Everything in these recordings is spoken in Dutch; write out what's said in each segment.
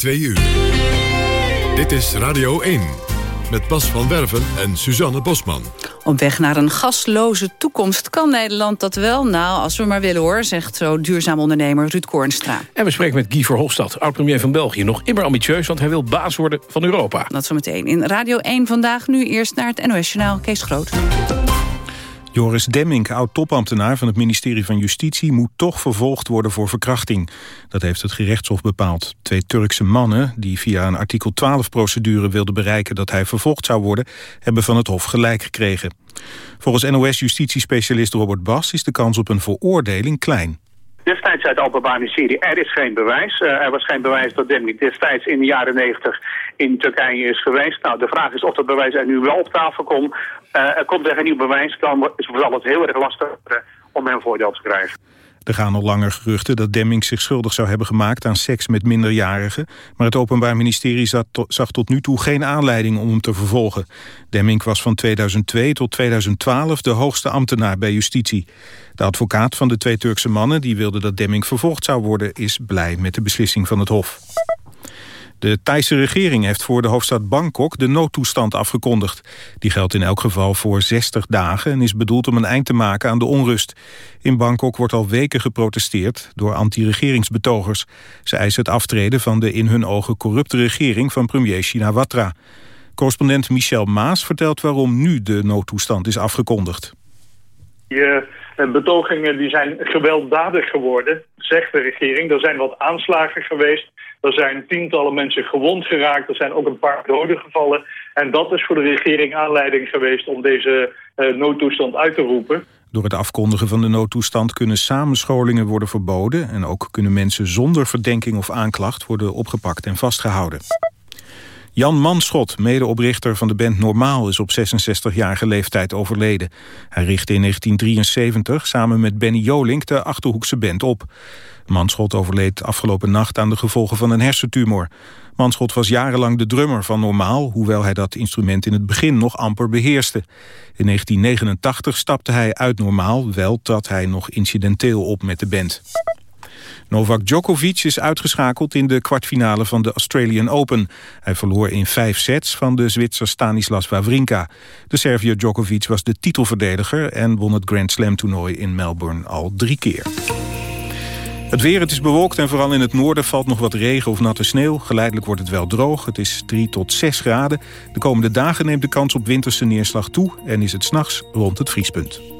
2 uur. Dit is Radio 1 met Bas van Werven en Suzanne Bosman. Op weg naar een gasloze toekomst kan Nederland dat wel. Nou, als we maar willen hoor, zegt zo duurzaam ondernemer Ruud Koornstra. En we spreken met Guy Verhofstadt, oud-premier van België. Nog immer ambitieus, want hij wil baas worden van Europa. Dat zometeen in Radio 1 vandaag. Nu eerst naar het NOS-journaal Kees Groot. Joris Demming, oud-topambtenaar van het ministerie van Justitie... moet toch vervolgd worden voor verkrachting. Dat heeft het gerechtshof bepaald. Twee Turkse mannen, die via een artikel 12-procedure wilden bereiken... dat hij vervolgd zou worden, hebben van het hof gelijk gekregen. Volgens NOS-justitiespecialist Robert Bas is de kans op een veroordeling klein. Destijds uit het Openbaar Ministerie, er is geen bewijs. Uh, er was geen bewijs dat Demming destijds in de jaren 90 in Turkije is geweest. Nou, de vraag is of dat bewijs er nu wel op tafel komt. Uh, er komt er geen nieuw bewijs, dan zal het heel erg lastig om hem voordeel te krijgen. Er gaan al langer geruchten dat Demming zich schuldig zou hebben gemaakt aan seks met minderjarigen. Maar het Openbaar Ministerie zag tot nu toe geen aanleiding om hem te vervolgen. Demming was van 2002 tot 2012 de hoogste ambtenaar bij justitie. De advocaat van de twee Turkse mannen die wilde dat Demming vervolgd zou worden... is blij met de beslissing van het Hof. De Thaise regering heeft voor de hoofdstad Bangkok de noodtoestand afgekondigd. Die geldt in elk geval voor 60 dagen en is bedoeld om een eind te maken aan de onrust. In Bangkok wordt al weken geprotesteerd door anti-regeringsbetogers. Ze eisen het aftreden van de in hun ogen corrupte regering van premier Shinawatra. Correspondent Michel Maas vertelt waarom nu de noodtoestand is afgekondigd. Je betogingen die zijn gewelddadig geworden, zegt de regering. Er zijn wat aanslagen geweest. Er zijn tientallen mensen gewond geraakt. Er zijn ook een paar doden gevallen. En dat is voor de regering aanleiding geweest om deze uh, noodtoestand uit te roepen. Door het afkondigen van de noodtoestand kunnen samenscholingen worden verboden... en ook kunnen mensen zonder verdenking of aanklacht worden opgepakt en vastgehouden. Jan Manschot, medeoprichter van de band Normaal, is op 66-jarige leeftijd overleden. Hij richtte in 1973 samen met Benny Jolink de Achterhoekse band op. Manschot overleed afgelopen nacht aan de gevolgen van een hersentumor. Manschot was jarenlang de drummer van Normaal... hoewel hij dat instrument in het begin nog amper beheerste. In 1989 stapte hij uit Normaal, wel trad hij nog incidenteel op met de band. Novak Djokovic is uitgeschakeld in de kwartfinale van de Australian Open. Hij verloor in vijf sets van de Zwitser Stanislas Wawrinka. De Serviër Djokovic was de titelverdediger... en won het Grand Slam toernooi in Melbourne al drie keer. Het weer, het is bewolkt en vooral in het noorden valt nog wat regen of natte sneeuw. Geleidelijk wordt het wel droog. Het is 3 tot 6 graden. De komende dagen neemt de kans op winterse neerslag toe... en is het s'nachts rond het vriespunt.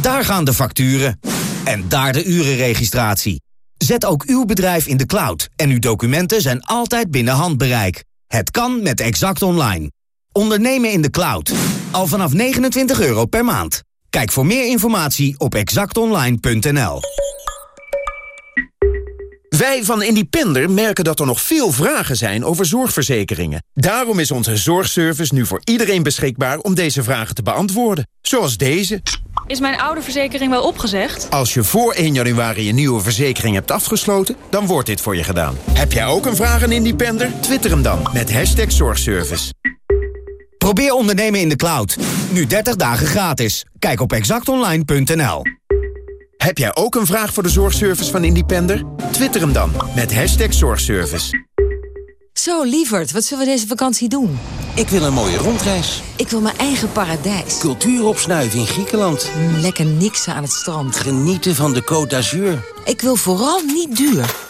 Daar gaan de facturen. En daar de urenregistratie. Zet ook uw bedrijf in de cloud en uw documenten zijn altijd binnen handbereik. Het kan met Exact Online. Ondernemen in de cloud. Al vanaf 29 euro per maand. Kijk voor meer informatie op exactonline.nl. Wij van Independer merken dat er nog veel vragen zijn over zorgverzekeringen. Daarom is onze zorgservice nu voor iedereen beschikbaar om deze vragen te beantwoorden. Zoals deze. Is mijn oude verzekering wel opgezegd? Als je voor 1 januari een nieuwe verzekering hebt afgesloten, dan wordt dit voor je gedaan. Heb jij ook een vraag aan Independer? Twitter hem dan met hashtag zorgservice. Probeer ondernemen in de cloud. Nu 30 dagen gratis. Kijk op exactonline.nl. Heb jij ook een vraag voor de zorgservice van Independer? Twitter hem dan met hashtag zorgservice. Zo, lieverd, wat zullen we deze vakantie doen? Ik wil een mooie rondreis. Ik wil mijn eigen paradijs. Cultuur opsnuiven in Griekenland. Mm, lekker niksen aan het strand. Genieten van de Côte d'Azur. Ik wil vooral niet duur.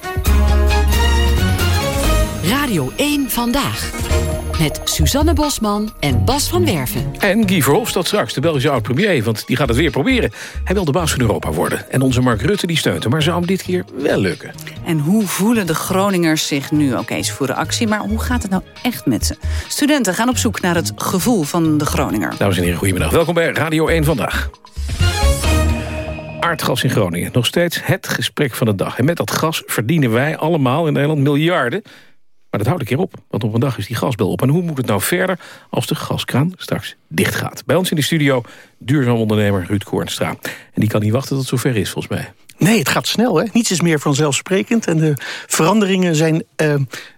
Radio 1 Vandaag. Met Suzanne Bosman en Bas van Werven. En Guy Verhofstadt straks, de Belgische oud-premier, want die gaat het weer proberen. Hij wil de baas van Europa worden. En onze Mark Rutte die steunt hem, maar zou hem dit keer wel lukken. En hoe voelen de Groningers zich nu? Oké, ze voeren actie, maar hoe gaat het nou echt met ze? Studenten gaan op zoek naar het gevoel van de Groninger. Dames en heren, goedemiddag. Welkom bij Radio 1 Vandaag. Aardgas in Groningen. Nog steeds het gesprek van de dag. En met dat gas verdienen wij allemaal in Nederland miljarden. Maar dat houdt een keer op, want op een dag is die gasbel op. En hoe moet het nou verder als de gaskraan straks dicht gaat? Bij ons in de studio duurzaam ondernemer Ruud Koornstra. En die kan niet wachten tot het zover is, volgens mij. Nee, het gaat snel. Hè? Niets is meer vanzelfsprekend. En de veranderingen zijn... Uh,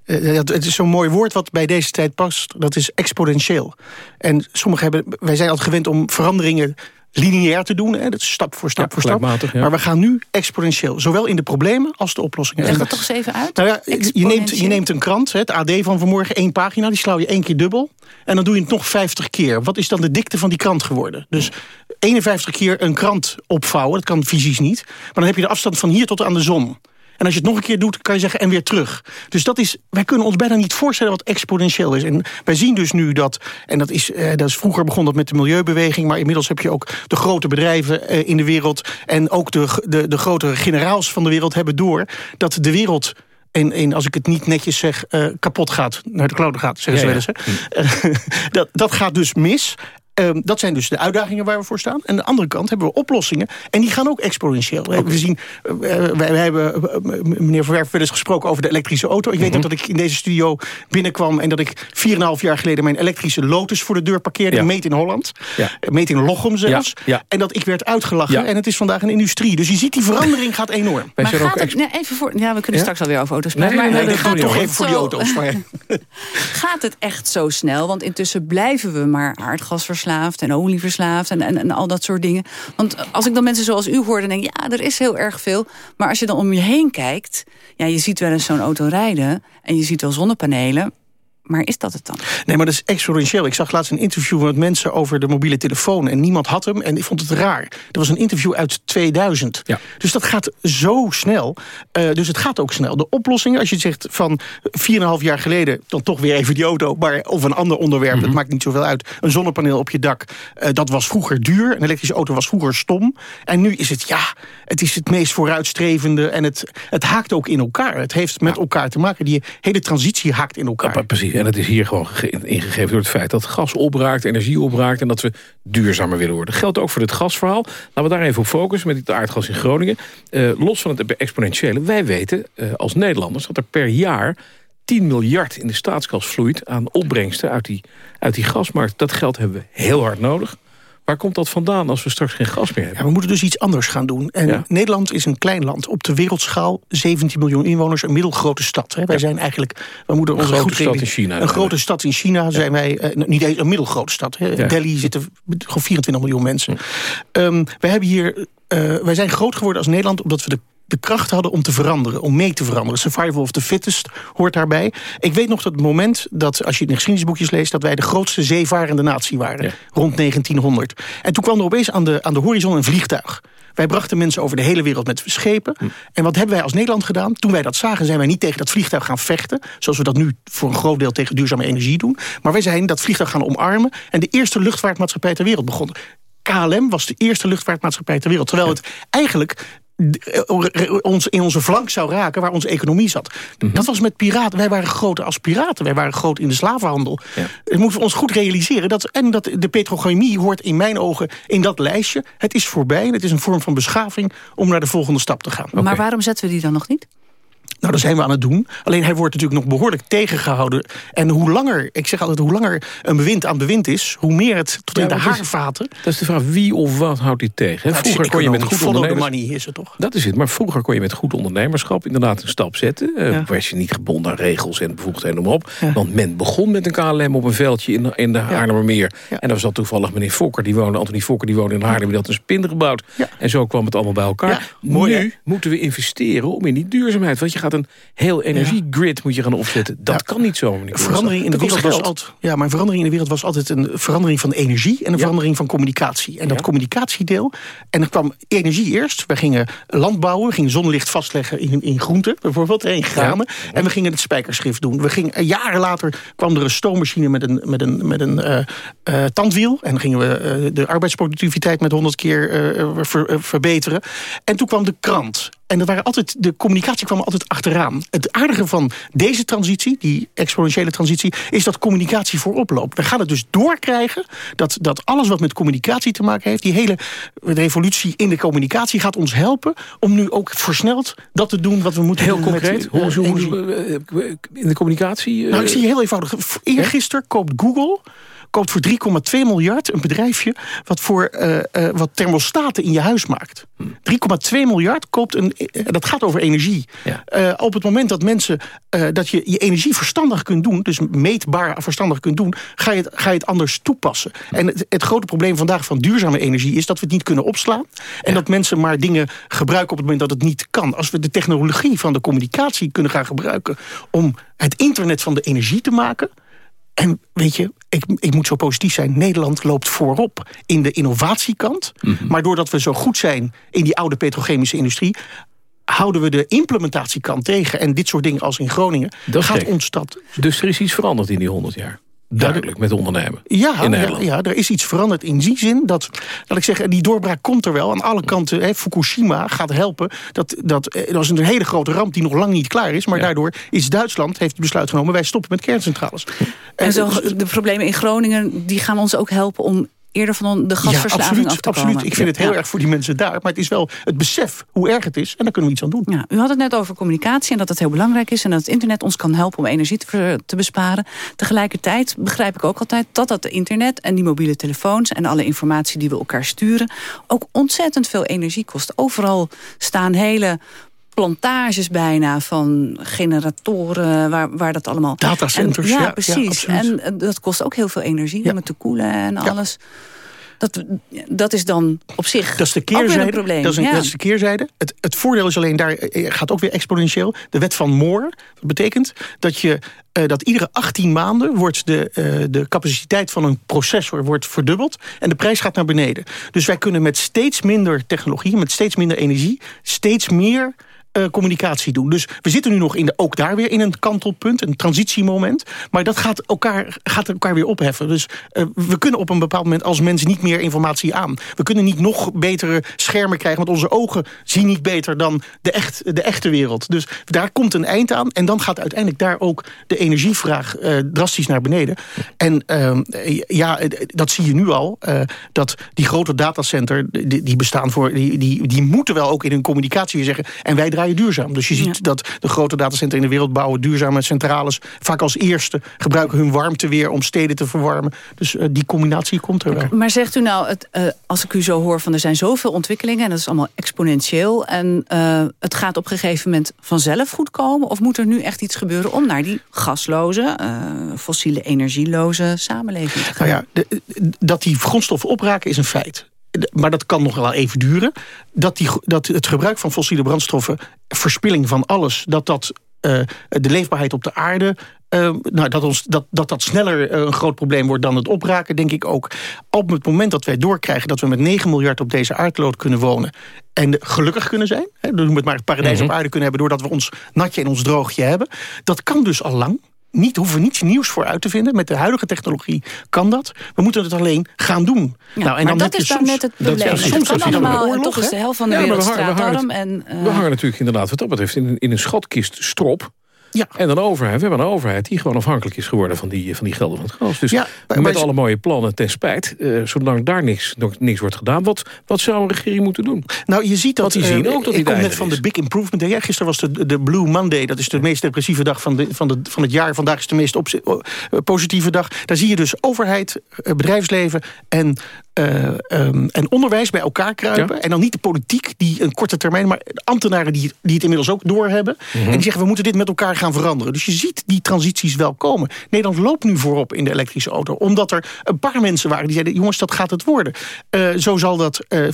uh, het is zo'n mooi woord wat bij deze tijd past. Dat is exponentieel. En sommigen hebben... Wij zijn altijd gewend om veranderingen lineair te doen. Hè, dat is stap voor stap Ja, voor stap. ja. Maar we gaan nu exponentieel. Zowel in de problemen als de oplossingen. Leg dat toch eens even uit. nou ja, je neemt, je neemt een krant, hè, het AD van vanmorgen, één pagina... die slau je één keer dubbel. En dan doe je het nog 50 keer. Wat is dan de dikte van die krant geworden? Dus 51 keer een krant opvouwen, dat kan fysisch niet. Maar dan heb je de afstand van hier tot aan de zon. En als je het nog een keer doet, kan je zeggen en weer terug. Dus dat is, wij kunnen ons bijna niet voorstellen wat exponentieel is. En wij zien dus nu dat, en dat is, eh, dat is vroeger begon dat met de milieubeweging... maar inmiddels heb je ook de grote bedrijven eh, in de wereld... en ook de, de, de grotere generaals van de wereld hebben door... dat de wereld... En, en als ik het niet netjes zeg, eh, kapot gaat, naar de kloten gaat, zeggen Ja, ze ja. wel eens. hè. Eh, dat, dat gaat dus mis. Ehm, dat zijn dus de uitdagingen waar we voor staan. En aan de andere kant hebben we oplossingen. En die gaan ook exponentieel. We zien, eh, wij, wij hebben eh, meneer Verwerf wel eens gesproken over de elektrische auto. Ik weet Mhm. nog dat ik in deze studio binnenkwam... en dat ik 4,5 jaar geleden mijn elektrische Lotus voor de deur parkeerde. Ja. Meet in Holland. Ja. Eh, Meet in Lochem zelfs. Ja, ja. En dat ik werd uitgelachen. Ja. En het is vandaag een industrie. Dus je ziet, die verandering gaat enorm. Maar ook gaat het, nee, even voor, ja, we kunnen Ja? straks alweer over auto's praten. nee, maar nee, gaat Toch even voor die auto's. Maar, Gaat het echt zo snel? Want intussen blijven we maar en olieverslaafd en, en, en al dat soort dingen. Want als ik dan mensen zoals u hoor, dan denk ik, ja, er is heel erg veel. Maar als je dan om je heen kijkt, ja, je ziet wel eens zo'n auto rijden en je ziet wel zonnepanelen. Maar is dat het dan? Nee, maar dat is exponentieel. Ik zag laatst een interview met mensen over de mobiele telefoon... en niemand had hem en ik vond het raar. Er was een interview uit 2000. Ja. Dus dat gaat zo snel. Eh, dus het gaat ook snel. De oplossingen, als je zegt van 4,5 jaar geleden... dan toch weer even die auto, maar, of een ander onderwerp... Mhm. dat maakt niet zoveel uit. Een zonnepaneel op je dak, eh, dat was vroeger duur. Een elektrische auto was vroeger stom. En nu is het, ja, het is het meest vooruitstrevende... en het, het haakt ook in elkaar. Het heeft met elkaar te maken. Die hele transitie haakt in elkaar. Ja, precies. En het is hier gewoon gege- ingegeven door het feit dat gas opraakt, energie opraakt... en dat we duurzamer willen worden. Geldt ook voor dit gasverhaal. Laten we daar even op focussen met het aardgas in Groningen. Eh, los van het exponentiële. Wij weten eh, als Nederlanders dat er per jaar 10 miljard in de staatskas vloeit... aan opbrengsten uit die, uit die gasmarkt. Dat geld hebben we heel hard nodig. Waar komt dat vandaan als we straks geen gas meer hebben? Ja, we moeten dus iets anders gaan doen. En Ja. Nederland is een klein land. Op de wereldschaal 17 miljoen inwoners, een middelgrote stad. Hè. Wij zijn eigenlijk... We moeten Een grote goed stad in. China. Een grote stad in China zijn wij... eh, niet eens een middelgrote stad. Hè. Delhi zitten gewoon 24 miljoen mensen. Wij, hebben hier, eh, wij zijn groot geworden als Nederland... omdat we de de kracht hadden om te veranderen, om mee te veranderen. Survival of the fittest hoort daarbij. Ik weet nog dat het moment dat, als je het in geschiedenisboekjes leest... dat wij de grootste zeevarende natie waren, Ja. rond 1900. En toen kwam er opeens aan de, aan de horizon een vliegtuig. Wij brachten mensen over de hele wereld met schepen. Hm. En wat hebben wij als Nederland gedaan? Toen wij dat zagen, zijn wij niet tegen dat vliegtuig gaan vechten... zoals we dat nu voor een groot deel tegen duurzame energie doen. Maar wij zijn dat vliegtuig gaan omarmen... en de eerste luchtvaartmaatschappij ter wereld begonnen. KLM was de eerste luchtvaartmaatschappij ter wereld. Terwijl het eigenlijk ons in onze flank zou raken waar onze economie zat. Mhm. Dat was met piraten. Wij waren groot als piraten. Wij waren groot in de slavenhandel. Dat moeten we ons goed realiseren. Dat, en dat de petrochemie hoort in mijn ogen in dat lijstje. Het is voorbij en het is een vorm van beschaving om naar de volgende stap te gaan. Maar waarom zetten we die dan nog niet? Nou, dat zijn we aan het doen. Alleen hij wordt natuurlijk nog behoorlijk tegengehouden. En hoe langer, ik zeg altijd, hoe langer een bewind aan bewind is... hoe meer het tot in Ja, de haarvaten... Dat is de vraag, wie of wat houdt dit tegen? Nou, vroeger kon je met goed ondernemers... money is het toch? Dat is het, maar vroeger kon je met goed ondernemerschap inderdaad een stap zetten. Eh Ja. Was je niet gebonden aan regels en bevoegdheden, noem maar op. Want men begon met een KLM op een veldje in, in de Haarlemmermeer. En daar zat toevallig meneer Fokker, die woonde, Anthony Fokker, die woonde in Haarlem. Die had een spin gebouwd. En zo kwam het allemaal bij elkaar. Mooi, nu moeten we investeren om in die duurzaamheid. Want je gaat gaat een heel energiegrid moet je gaan opzetten. Dat kan niet zo. Verandering in de wereld was altijd, ja, maar verandering in de wereld was altijd een verandering van energie en een verandering van communicatie. En dat communicatiedeel. En er kwam energie eerst. We gingen landbouwen, we gingen zonlicht vastleggen in, in groenten, bijvoorbeeld, in granen. En we gingen het spijkerschrift doen. We gingen, jaren later kwam er een stoommachine met een, met een, met een uh, uh, tandwiel. En dan gingen we uh, de arbeidsproductiviteit met 100 keer ver, verbeteren. En toen kwam de krant. En er waren altijd, de communicatie kwam altijd achteraan. Het aardige van deze transitie, die exponentiële transitie... is dat communicatie voorop loopt. We gaan het dus doorkrijgen dat, dat alles wat met communicatie te maken heeft... die hele revolutie in de communicatie gaat ons helpen... om nu ook versneld dat te doen wat we moeten Heel doen. concreet? Hoe, hoe, hoe, in de communicatie? Nou, ik zie je heel eenvoudig. Eergisteren koopt Google koopt voor 3,2 miljard een bedrijfje... wat, voor, uh, uh, wat thermostaten in je huis maakt. 3,2 miljard koopt een... Uh, dat gaat over energie. Ja. op het moment dat mensen... dat je je energie verstandig kunt doen... dus meetbaar verstandig kunt doen... ga je het, ga je het anders toepassen. En het, het, grote probleem vandaag van duurzame energie... is dat we het niet kunnen opslaan. En ja. dat mensen maar dingen gebruiken op het moment dat het niet kan. Als we de technologie van de communicatie kunnen gaan gebruiken... om het internet van de energie te maken... En weet je, ik, ik moet zo positief zijn. Nederland loopt voorop in de innovatiekant. Mm -hmm. Maar doordat we zo goed zijn in die oude petrochemische industrie houden we de implementatiekant tegen. En dit soort dingen als in Groningen dat gaat ons dat... Dus er is iets veranderd in die 100 jaar? Duidelijk, met ondernemen ja, in ja, ja, er is iets veranderd in die zin dat, dat ik zeg, die doorbraak komt er wel. Aan alle kanten, hè, Fukushima gaat helpen. Dat, dat, dat was een hele grote ramp die nog lang niet klaar is. Maar ja. daardoor is Duitsland, heeft het besluit genomen... wij stoppen met kerncentrales. En, en zo, de problemen in Groningen, die gaan ons ook helpen om eerder van de gasverslaving ja, absoluut, af te absoluut. komen. Ik vind het heel ja. erg voor die mensen daar. Maar het is wel het besef hoe erg het is. En daar kunnen we iets aan doen. Ja, u had het net over communicatie en dat het heel belangrijk is. En dat het internet ons kan helpen om energie te, te besparen. Tegelijkertijd begrijp ik ook altijd dat dat internet en die mobiele telefoons... en alle informatie die we elkaar sturen... ook ontzettend veel energie kost. Overal staan hele plantages bijna van generatoren, waar, waar dat allemaal... Datacenters, en, ja, ja, precies. Ja, en dat kost ook heel veel energie om het te koelen en alles. Dat, dat is dan op zich dat is de keerzijde, een probleem. Dat is, een, ja. dat is de keerzijde. Het, het voordeel is alleen, daar gaat ook weer exponentieel. De wet van Moore. Dat betekent dat, je, uh, dat iedere 18 maanden wordt de, uh, de capaciteit van een processor wordt verdubbeld. En de prijs gaat naar beneden. Dus wij kunnen met steeds minder technologie, met steeds minder energie, steeds meer uh, communicatie doen. Dus we zitten nu nog in de, ook daar weer in een kantelpunt, een transitiemoment. Maar dat gaat elkaar, gaat elkaar weer opheffen. Dus uh, we kunnen op een bepaald moment als mensen niet meer informatie aan. We kunnen niet nog betere schermen krijgen, want onze ogen zien niet beter dan de, echt, de echte wereld. Dus daar komt een eind aan. En dan gaat uiteindelijk daar ook de energievraag uh, drastisch naar beneden. En ja, dat zie je nu al. dat die grote datacenter, die, die bestaan voor, die, die, die moeten wel ook in hun communicatie weer zeggen. En wij draaien duurzaam. Dus je ziet ja. dat de grote datacenters in de wereld bouwen duurzame centrales. Vaak als eerste gebruiken hun warmte weer om steden te verwarmen. Dus uh, die combinatie komt er wel. Maar zegt u nou, het, uh, als ik u zo hoor van er zijn zoveel ontwikkelingen... en dat is allemaal exponentieel... en uh, het gaat op een gegeven moment vanzelf goed komen... of moet er nu echt iets gebeuren om naar die gasloze, fossiele energieloze samenleving te gaan? Nou ja, de, dat die grondstoffen opraken is een feit maar dat kan nog wel even duren. Dat, die, dat het gebruik van fossiele brandstoffen, verspilling van alles... dat dat uh, de leefbaarheid op de aarde... Uh, nou, dat, ons, dat, dat dat sneller uh, een groot probleem wordt dan het opraken, denk ik ook. Op het moment dat wij doorkrijgen dat we met 9 miljard op deze aardlood kunnen wonen... en gelukkig kunnen zijn, hè, we het maar het paradijs mm -hmm. op aarde kunnen hebben... doordat we ons natje en ons droogje hebben. Dat kan dus al lang niet, hoeven niets nieuws voor uit te vinden. Met de huidige technologie kan dat. We moeten het alleen gaan doen. Ja, nou, en dan dat is dan soms, net het probleem. Dat, soms kan allemaal, oorlog, toch is de helft van de ja, wereld we hangen, we, hangen, en, uh... we hangen natuurlijk inderdaad wat dat betreft in, in een schatkist strop. Ja. En een overheid, we hebben een overheid die gewoon afhankelijk is geworden van die, van die gelden van het gas. Dus ja, met maar alle mooie plannen ten spijt, uh, zolang daar niks, nog, niks wordt gedaan, wat, wat zou een regering moeten doen? Nou, je ziet dat. die zien ook dat ik kom net van de Big Improvement Day. Ja, gisteren was de, de Blue Monday, dat is de meest depressieve dag van, de, van, de, van het jaar. Vandaag is de meest op, uh, positieve dag. Daar zie je dus overheid, bedrijfsleven en uh, um, en onderwijs bij elkaar kruipen. Ja. En dan niet de politiek, die een korte termijn... maar ambtenaren die, die het inmiddels ook doorhebben. Mm -hmm. En die zeggen, we moeten dit met elkaar gaan veranderen. Dus je ziet die transities wel komen. Nederland loopt nu voorop in de elektrische auto. Omdat er een paar mensen waren die zeiden... jongens, dat gaat het worden. Uh, zo zal dat uh, 65%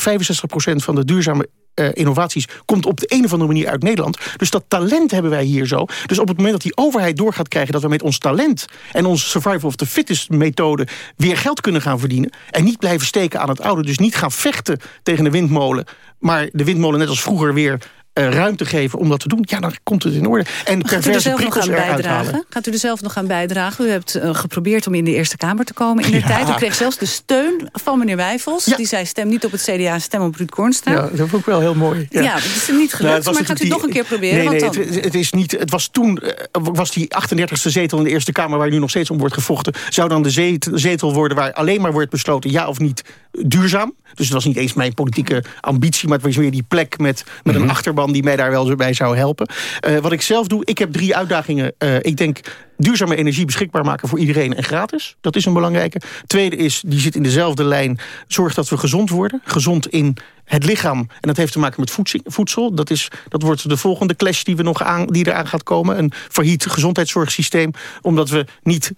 van de duurzame eh, innovaties komt op de een of andere manier uit Nederland. Dus dat talent hebben wij hier zo. Dus op het moment dat die overheid door gaat krijgen... dat we met ons talent en onze survival of the fittest methode... weer geld kunnen gaan verdienen... en niet blijven steken aan het oude. Dus niet gaan vechten tegen de windmolen... maar de windmolen net als vroeger weer uh, ruimte geven om dat te doen, ja, dan komt het in orde. En Gaat u er zelf nog aan bijdragen? Gaat u er zelf nog aan bijdragen? U hebt uh, geprobeerd om in de Eerste Kamer te komen in de ja. tijd. U kreeg zelfs de steun van meneer Wijfels. Ja. Die zei, stem niet op het CDA, stem op Ruud Kornstra. Ja, dat vond ik wel heel mooi. Ja, ja dat is hem niet gelukt, nou, maar gaat u die, nog een keer proberen? Nee, nee, het, het, is niet, het was toen, uh, was die 38e zetel in de Eerste Kamer... waar nu nog steeds om wordt gevochten... zou dan de zetel worden waar alleen maar wordt besloten... ja of niet duurzaam. Dus het was niet eens mijn politieke ambitie... maar het was weer die plek met, met mm -hmm. een achterban die mij daar wel bij zou helpen. Uh, wat ik zelf doe, ik heb drie uitdagingen. Uh, ik denk duurzame energie beschikbaar maken voor iedereen en gratis. Dat is een belangrijke. Tweede is, die zit in dezelfde lijn, zorg dat we gezond worden. Gezond in het lichaam. En dat heeft te maken met voedsel. Dat, is, dat wordt de volgende clash die, we nog aan, die eraan gaat komen. Een verhiet gezondheidszorgsysteem. Omdat we niet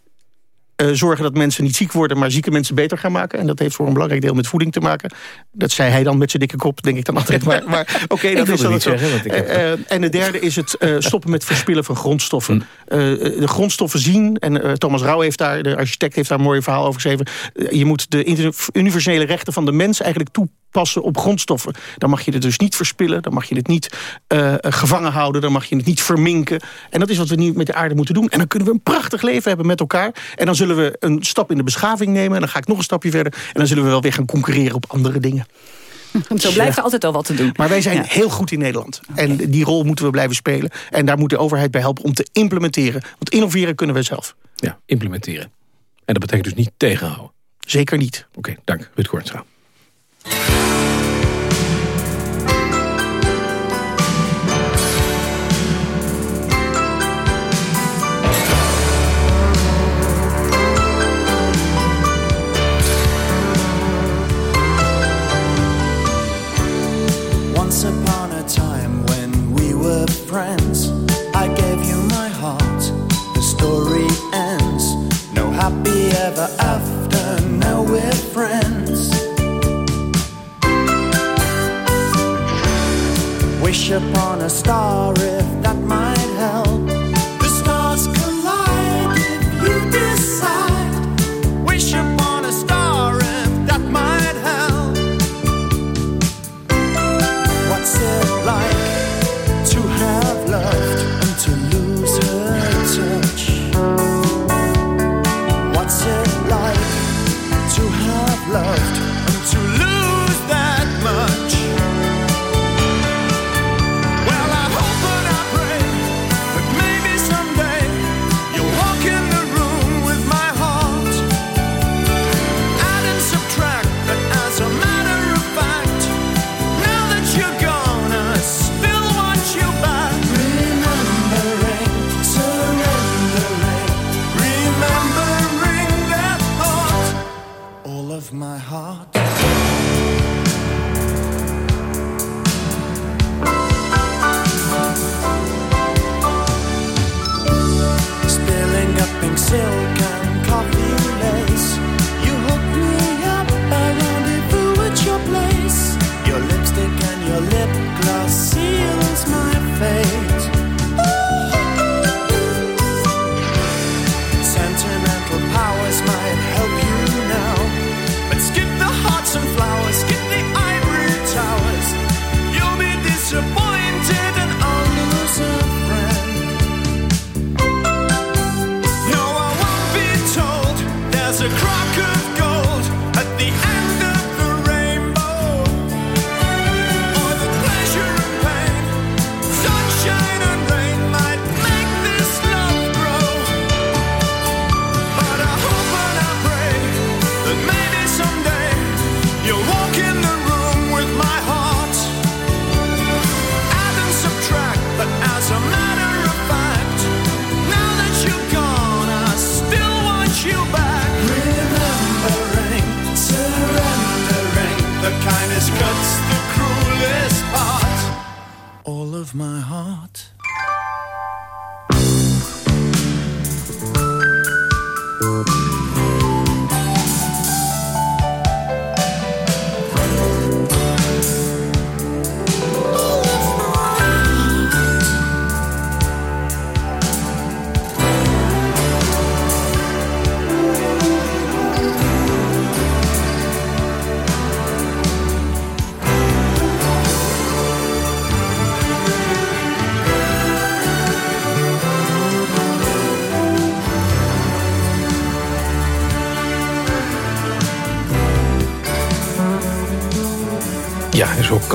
uh, zorgen dat mensen niet ziek worden... maar zieke mensen beter gaan maken. En dat heeft voor een belangrijk deel met voeding te maken. Dat zei hij dan met zijn dikke kop, denk ik dan altijd. Maar, maar oké, okay, dat is dan zo. Zeggen, uh, en de derde is het uh, stoppen met verspillen van grondstoffen. Hm. de grondstoffen zien, en Thomas Rauw heeft daar... de architect heeft daar een mooi verhaal over geschreven... je moet de universele rechten van de mens eigenlijk toe passen op grondstoffen. Dan mag je het dus niet verspillen, dan mag je het niet gevangen houden... dan mag je het niet verminken. En dat is wat we nu met de aarde moeten doen. En dan kunnen we een prachtig leven hebben met elkaar. En dan zullen we een stap in de beschaving nemen... en dan ga ik nog een stapje verder... en dan zullen we wel weer gaan concurreren op andere dingen. Zo blijft er altijd al wat te doen. Maar wij zijn ja. heel goed in Nederland. En die rol moeten we blijven spelen. En daar moet de overheid bij helpen om te implementeren. Want innoveren kunnen we zelf. Ja, implementeren. En dat betekent dus niet tegenhouden? Zeker niet. Oké, okay, dank. Ruud Kornstra. friends. I gave you my heart. The story ends. No happy ever after. Now we're friends. Wish upon a star if that might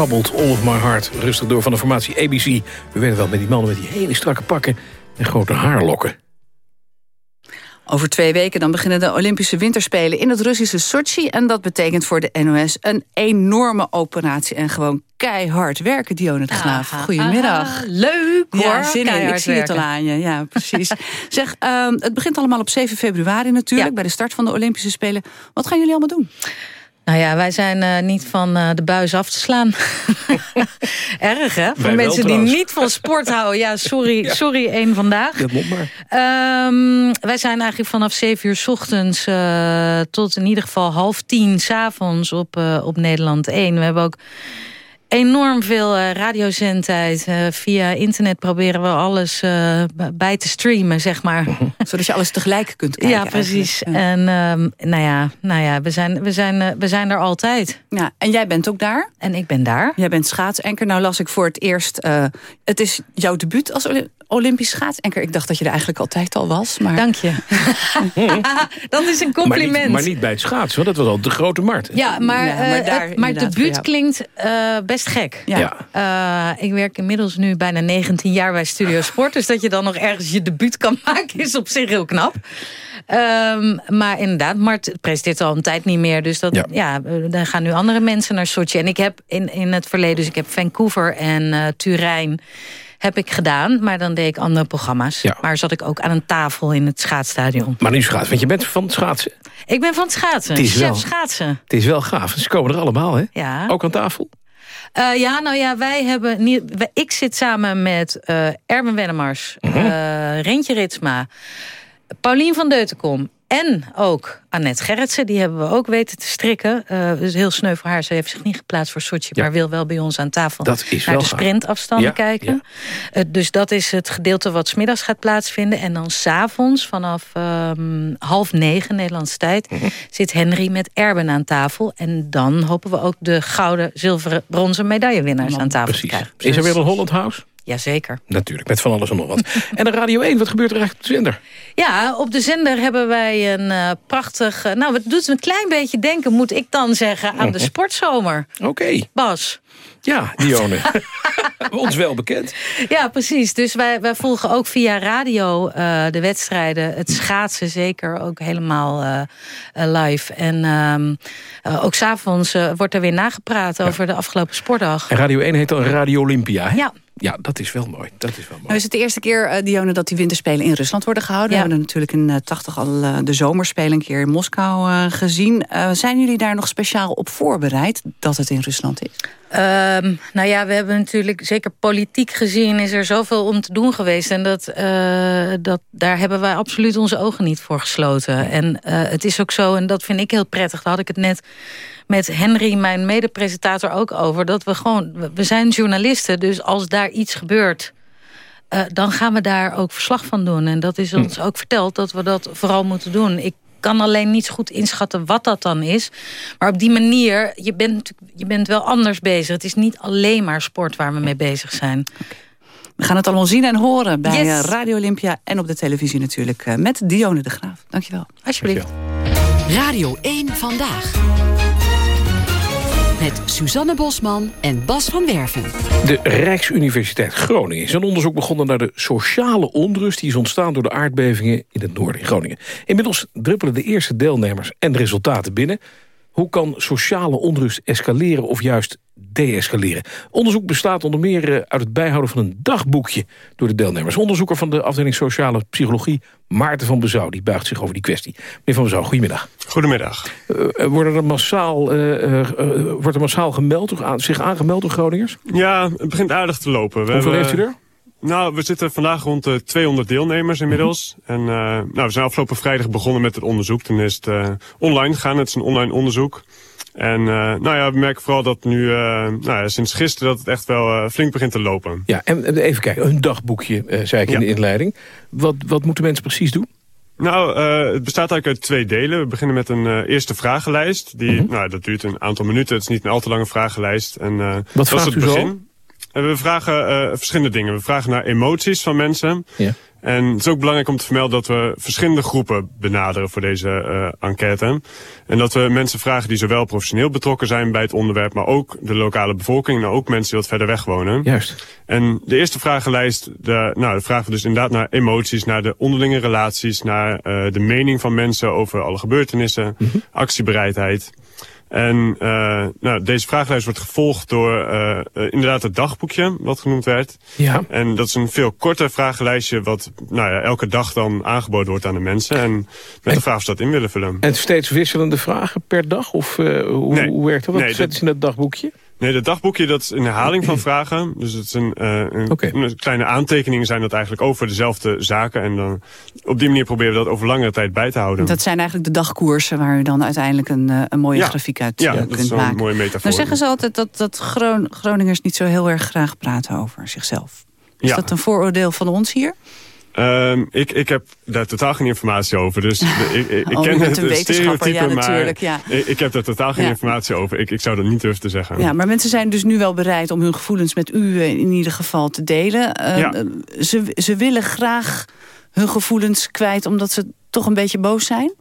Kabbelt All of My Heart rustig door van de formatie ABC. Weet het wel, met die mannen met die hele strakke pakken en grote haarlokken. Over twee weken dan beginnen de Olympische Winterspelen in het Russische Sochi. En dat betekent voor de NOS een enorme operatie. En gewoon keihard werken, Dionne de Graaf. Aha, Goedemiddag. aha, leuk hoor. Ja, zin in. Ik zie het al aan je. Ja, precies. zeg, ehm, het begint allemaal op 7 februari natuurlijk. Bij de start van de Olympische Spelen. Wat gaan jullie allemaal doen? Nou ja, wij zijn eh, niet van eh, de buis af te slaan. Erg, hè? Voor wel mensen die niet van sport houden. Ja, sorry, sorry één vandaag. Dat moet maar. Ehm, wij zijn eigenlijk vanaf 7 uur 's ochtends eh, tot in ieder geval half tien s'avonds op, op Nederland 1. We hebben ook enorm veel eh, radiozendtijd. Eh, via internet proberen we alles eh, bij te streamen, zeg maar. Zodat je alles tegelijk kunt kijken. Ja, precies. En ehm, nou ja, nou ja we, zijn, we, zijn, we zijn er altijd. Ja, en jij bent ook daar? En ik ben daar. Jij bent schaatsenker. Nou las ik voor het eerst... het is jouw debuut als Olympisch schaatsenker. Ik dacht dat je er eigenlijk altijd al was. Maar... Dank je. dat is een Maar compliment. niet, maar niet bij het schaatsen, want dat was al de grote markt. Ja, maar, Ja, maar eh, daar maar debuut klinkt eh, best gek. Ja. Eh, ik werk inmiddels nu bijna 19 jaar bij Studio Sport. Dus dat je dan nog ergens je debuut kan maken is op zich heel knap. Ehm, maar inderdaad, Mart presenteert al een tijd niet meer. Dus dat, Ja. ja. daar gaan nu andere mensen naar Sochi. En ik heb in, in het verleden, dus ik heb Vancouver en eh, Turijn heb ik gedaan. Maar dan deed ik andere programma's. Ja. Maar zat ik ook aan een tafel in het schaatsstadion. Maar nu schaatsen, want je bent van het schaatsen. Ik ben van het schaatsen. Het is Chef wel- schaatsen. Het is wel gaaf. Ze komen er allemaal, hè? Ja. Ook aan tafel. Eh, ja, nou ja, wij hebben... Niet, wij- ik zit samen met eh Erben Wennemars, Mhm. eh, Rentje Ritsma... Paulien van Deutenkom en ook Annette Gerritsen. Die hebben we ook weten te strikken. Eh dus heel sneu voor haar. Ze heeft zich niet geplaatst voor Sochi... Ja. maar wil wel bij ons aan tafel Dat is naar wel de sprintafstanden Ja, kijken. Eh, dus dat is het gedeelte wat 's middags gaat plaatsvinden. En dan s'avonds vanaf ehm, half negen Nederlandse tijd... Mhm. zit Henry met Erben aan tafel. En dan hopen we ook de gouden, zilveren, bronzen medaillewinnaars aan tafel te Precies. krijgen. Is er weer een Holland House? Jazeker. Natuurlijk, met van alles en nog wat. en de Radio 1, wat gebeurt er eigenlijk op de zender? Ja, op de zender hebben wij een eh, prachtig... eh, nou, het doet een klein beetje denken, moet ik dan zeggen... aan de sportzomer. Oké. Bas. Ja, Dionne. Ons wel bekend. Ja, precies. Dus wij, wij volgen ook via radio eh, de wedstrijden. Het schaatsen zeker ook helemaal live. En ehm, eh, ook s'avonds avonds wordt er weer nagepraat over de afgelopen sportdag. En Radio 1 heet dan Radio Olympia, hè? Ja. Ja, dat is wel mooi. Dat is wel mooi. Nou is het de eerste keer, eh, Dionne, dat die winterspelen in Rusland worden gehouden. Ja. We hebben natuurlijk in eh, 80 al eh, de zomerspelen een keer in Moskou eh, gezien. Eh, zijn jullie daar nog speciaal op voorbereid dat het in Rusland is? Ehm, nou ja, we hebben natuurlijk, zeker politiek gezien... is er zoveel om te doen geweest. En dat, eh, dat, daar hebben wij absoluut onze ogen niet voor gesloten. En eh, het is ook zo, en dat vind ik heel prettig... daar had ik het net met Henry, mijn medepresentator, ook over... dat we gewoon, we- zijn journalisten, dus als daar iets gebeurt... eh, dan gaan we daar ook verslag van doen. En dat is ons ook verteld, dat we dat vooral moeten doen. Ik kan alleen niet zo goed inschatten wat dat dan is. Maar op die manier, je bent, natuurlijk- je bent wel anders bezig. Het is niet alleen maar sport waar we mee bezig zijn. We gaan het allemaal zien en horen bij Yes. eh, Radio Olympia en op de televisie natuurlijk. eh, met Dionne de Graaf. Dankjewel. Alsjeblieft. Radio 1 Vandaag. Met Suzanne Bosman en Bas van Werven. De Rijksuniversiteit Groningen is een onderzoek begonnen naar de sociale onrust... die is ontstaan door de aardbevingen in het noorden in Groningen. Inmiddels druppelen de eerste deelnemers en resultaten binnen. Hoe kan sociale onrust escaleren of juist deescaleren? Onderzoek bestaat onder meer eh, uit het bijhouden van een dagboekje... door de deelnemers. Onderzoeker van de afdeling Sociale Psychologie, Maarten van Bezouw... die buigt zich over die kwestie. Meneer van Bezouw, goedemiddag. Goedemiddag. Eh, worden er massaal, wordt er massaal gemeld, aan- zich aangemeld door Groningers? Ja, het begint aardig te lopen. We Hoeveel hebben- heeft u er? Nou, we zitten vandaag rond de 200 deelnemers inmiddels. Mhm. En nou, we zijn afgelopen vrijdag begonnen met het onderzoek. Toen is het online gegaan. Het is een online onderzoek. En eh, nou ja, we merken vooral dat nu, eh, nou ja, sinds gisteren, dat het echt wel eh, flink begint te lopen. Ja, en en even kijken, een dagboekje, zei ik in de inleiding. Wat, wat moeten mensen precies doen? Nou, het bestaat eigenlijk uit twee delen. We beginnen met een eerste vragenlijst. Die, Mhm. nou, dat duurt een aantal minuten. Het is niet een al te lange vragenlijst. En, dat is vraagt het u zo? En we vragen eh, verschillende dingen. We vragen naar emoties van mensen. Ja. En het is ook belangrijk om te vermelden dat we verschillende groepen benaderen voor deze eh, enquête. En dat we mensen vragen die zowel professioneel betrokken zijn bij het onderwerp, maar ook de lokale bevolking en ook mensen die wat verder weg wonen. Juist. En de eerste vragenlijst, de, nou, de vragen we dus inderdaad naar emoties, naar de onderlinge relaties, naar eh, de mening van mensen over alle gebeurtenissen, actiebereidheid. En uh, nou, deze vragenlijst wordt gevolgd door uh, uh, inderdaad het dagboekje, wat genoemd werd. Ja. En dat is een veel korter vragenlijstje, wat nou ja, elke dag dan aangeboden wordt aan de mensen. En met de vraag of ze dat in willen vullen. En steeds wisselende vragen per dag? Of uh, hoe, Nee. hoe werkt dat? Wat Nee, zetten dat- ze in dat dagboekje? Nee, dat dagboekje dat is een herhaling van vragen. Dus het is een, uh, een, een kleine aantekeningen zijn dat eigenlijk over dezelfde zaken. En dan op die manier proberen we dat over langere tijd bij te houden. Dat zijn eigenlijk de dagkoersen waar u dan uiteindelijk een, eh, een mooie Ja. grafiek uit Ja, eh, dat is kunt wel een maken. mooie metafoor. Nou zeggen ze altijd dat, dat Gron- Groningers niet zo heel erg graag praten over zichzelf. Is Ja. dat een vooroordeel van ons hier? Ehm, ik, ik heb daar totaal geen informatie over. Dus ik, ik, ik Oh, ken het een stereotype, ja, maar ja. ik, ik heb daar totaal geen Ja. informatie over. Ik, ik zou dat niet durven te zeggen. Ja, maar mensen zijn dus nu wel bereid om hun gevoelens met u eh, in ieder geval te delen. Eh, Ja. eh, ze, ze willen graag hun gevoelens kwijt omdat ze toch een beetje boos zijn?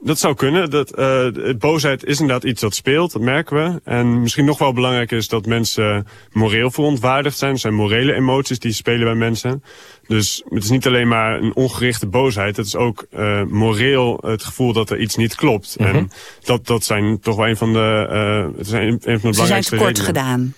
Dat zou kunnen. Dat, eh, boosheid is inderdaad iets dat speelt, dat merken we. En misschien nog wel belangrijk is dat mensen moreel verontwaardigd zijn. Er zijn morele emoties die spelen bij mensen. Dus het is niet alleen maar een ongerichte boosheid. Het is ook eh, moreel het gevoel dat er iets niet klopt. Mhm. En dat, dat zijn toch wel een van de, eh, het zijn een van de Ze zijn belangrijkste tekort redenen. gedaan.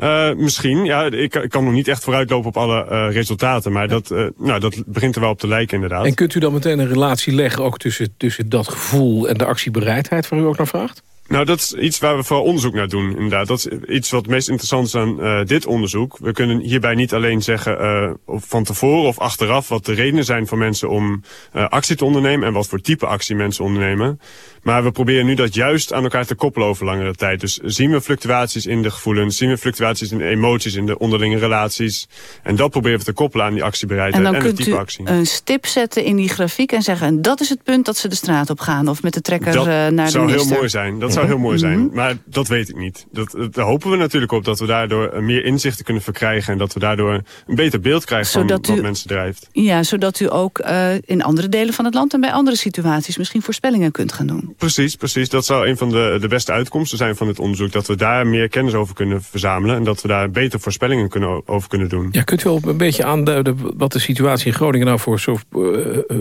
Uh, misschien, ja. Ik, ik kan nog niet echt vooruitlopen op alle uh, resultaten. Maar dat, uh, nou, dat begint er wel op te lijken inderdaad. En kunt u dan meteen een relatie leggen ook tussen, tussen dat gevoel en de actiebereidheid waar u ook naar vraagt? Nou, dat is iets waar we vooral onderzoek naar doen, inderdaad. Dat is iets wat het meest interessant is aan uh, dit onderzoek. We kunnen hierbij niet alleen zeggen uh, van tevoren of achteraf... wat de redenen zijn voor mensen om uh, actie te ondernemen... en wat voor type actie mensen ondernemen. Maar we proberen nu dat juist aan elkaar te koppelen over langere tijd. Dus zien we fluctuaties in de gevoelens... zien we fluctuaties in de emoties, in de onderlinge relaties... en dat proberen we te koppelen aan die actiebereidheid En en, dan de kunt type u actie. een stip zetten in die grafiek en zeggen... en dat is het punt dat ze de straat op gaan. Of met de trekker Dat uh, naar de zou minister. heel mooi zijn. Dat zou heel mooi zijn. Maar dat weet ik niet. Dat, dat- daar hopen we natuurlijk op. Dat we daardoor eh, meer inzichten kunnen verkrijgen. En dat we daardoor een beter beeld krijgen Zodat van wat u- mensen drijft. Ja, zodat u ook uh, in andere delen van het land... en bij andere situaties misschien voorspellingen kunt gaan doen. Precies, precies. Dat zou een van de, de beste uitkomsten zijn van dit onderzoek. Dat we daar meer kennis over kunnen verzamelen. En dat we daar beter voorspellingen kunnen, over kunnen doen. Ja, kunt u wel een beetje aanduiden wat de situatie in Groningen nou voor zo, uh,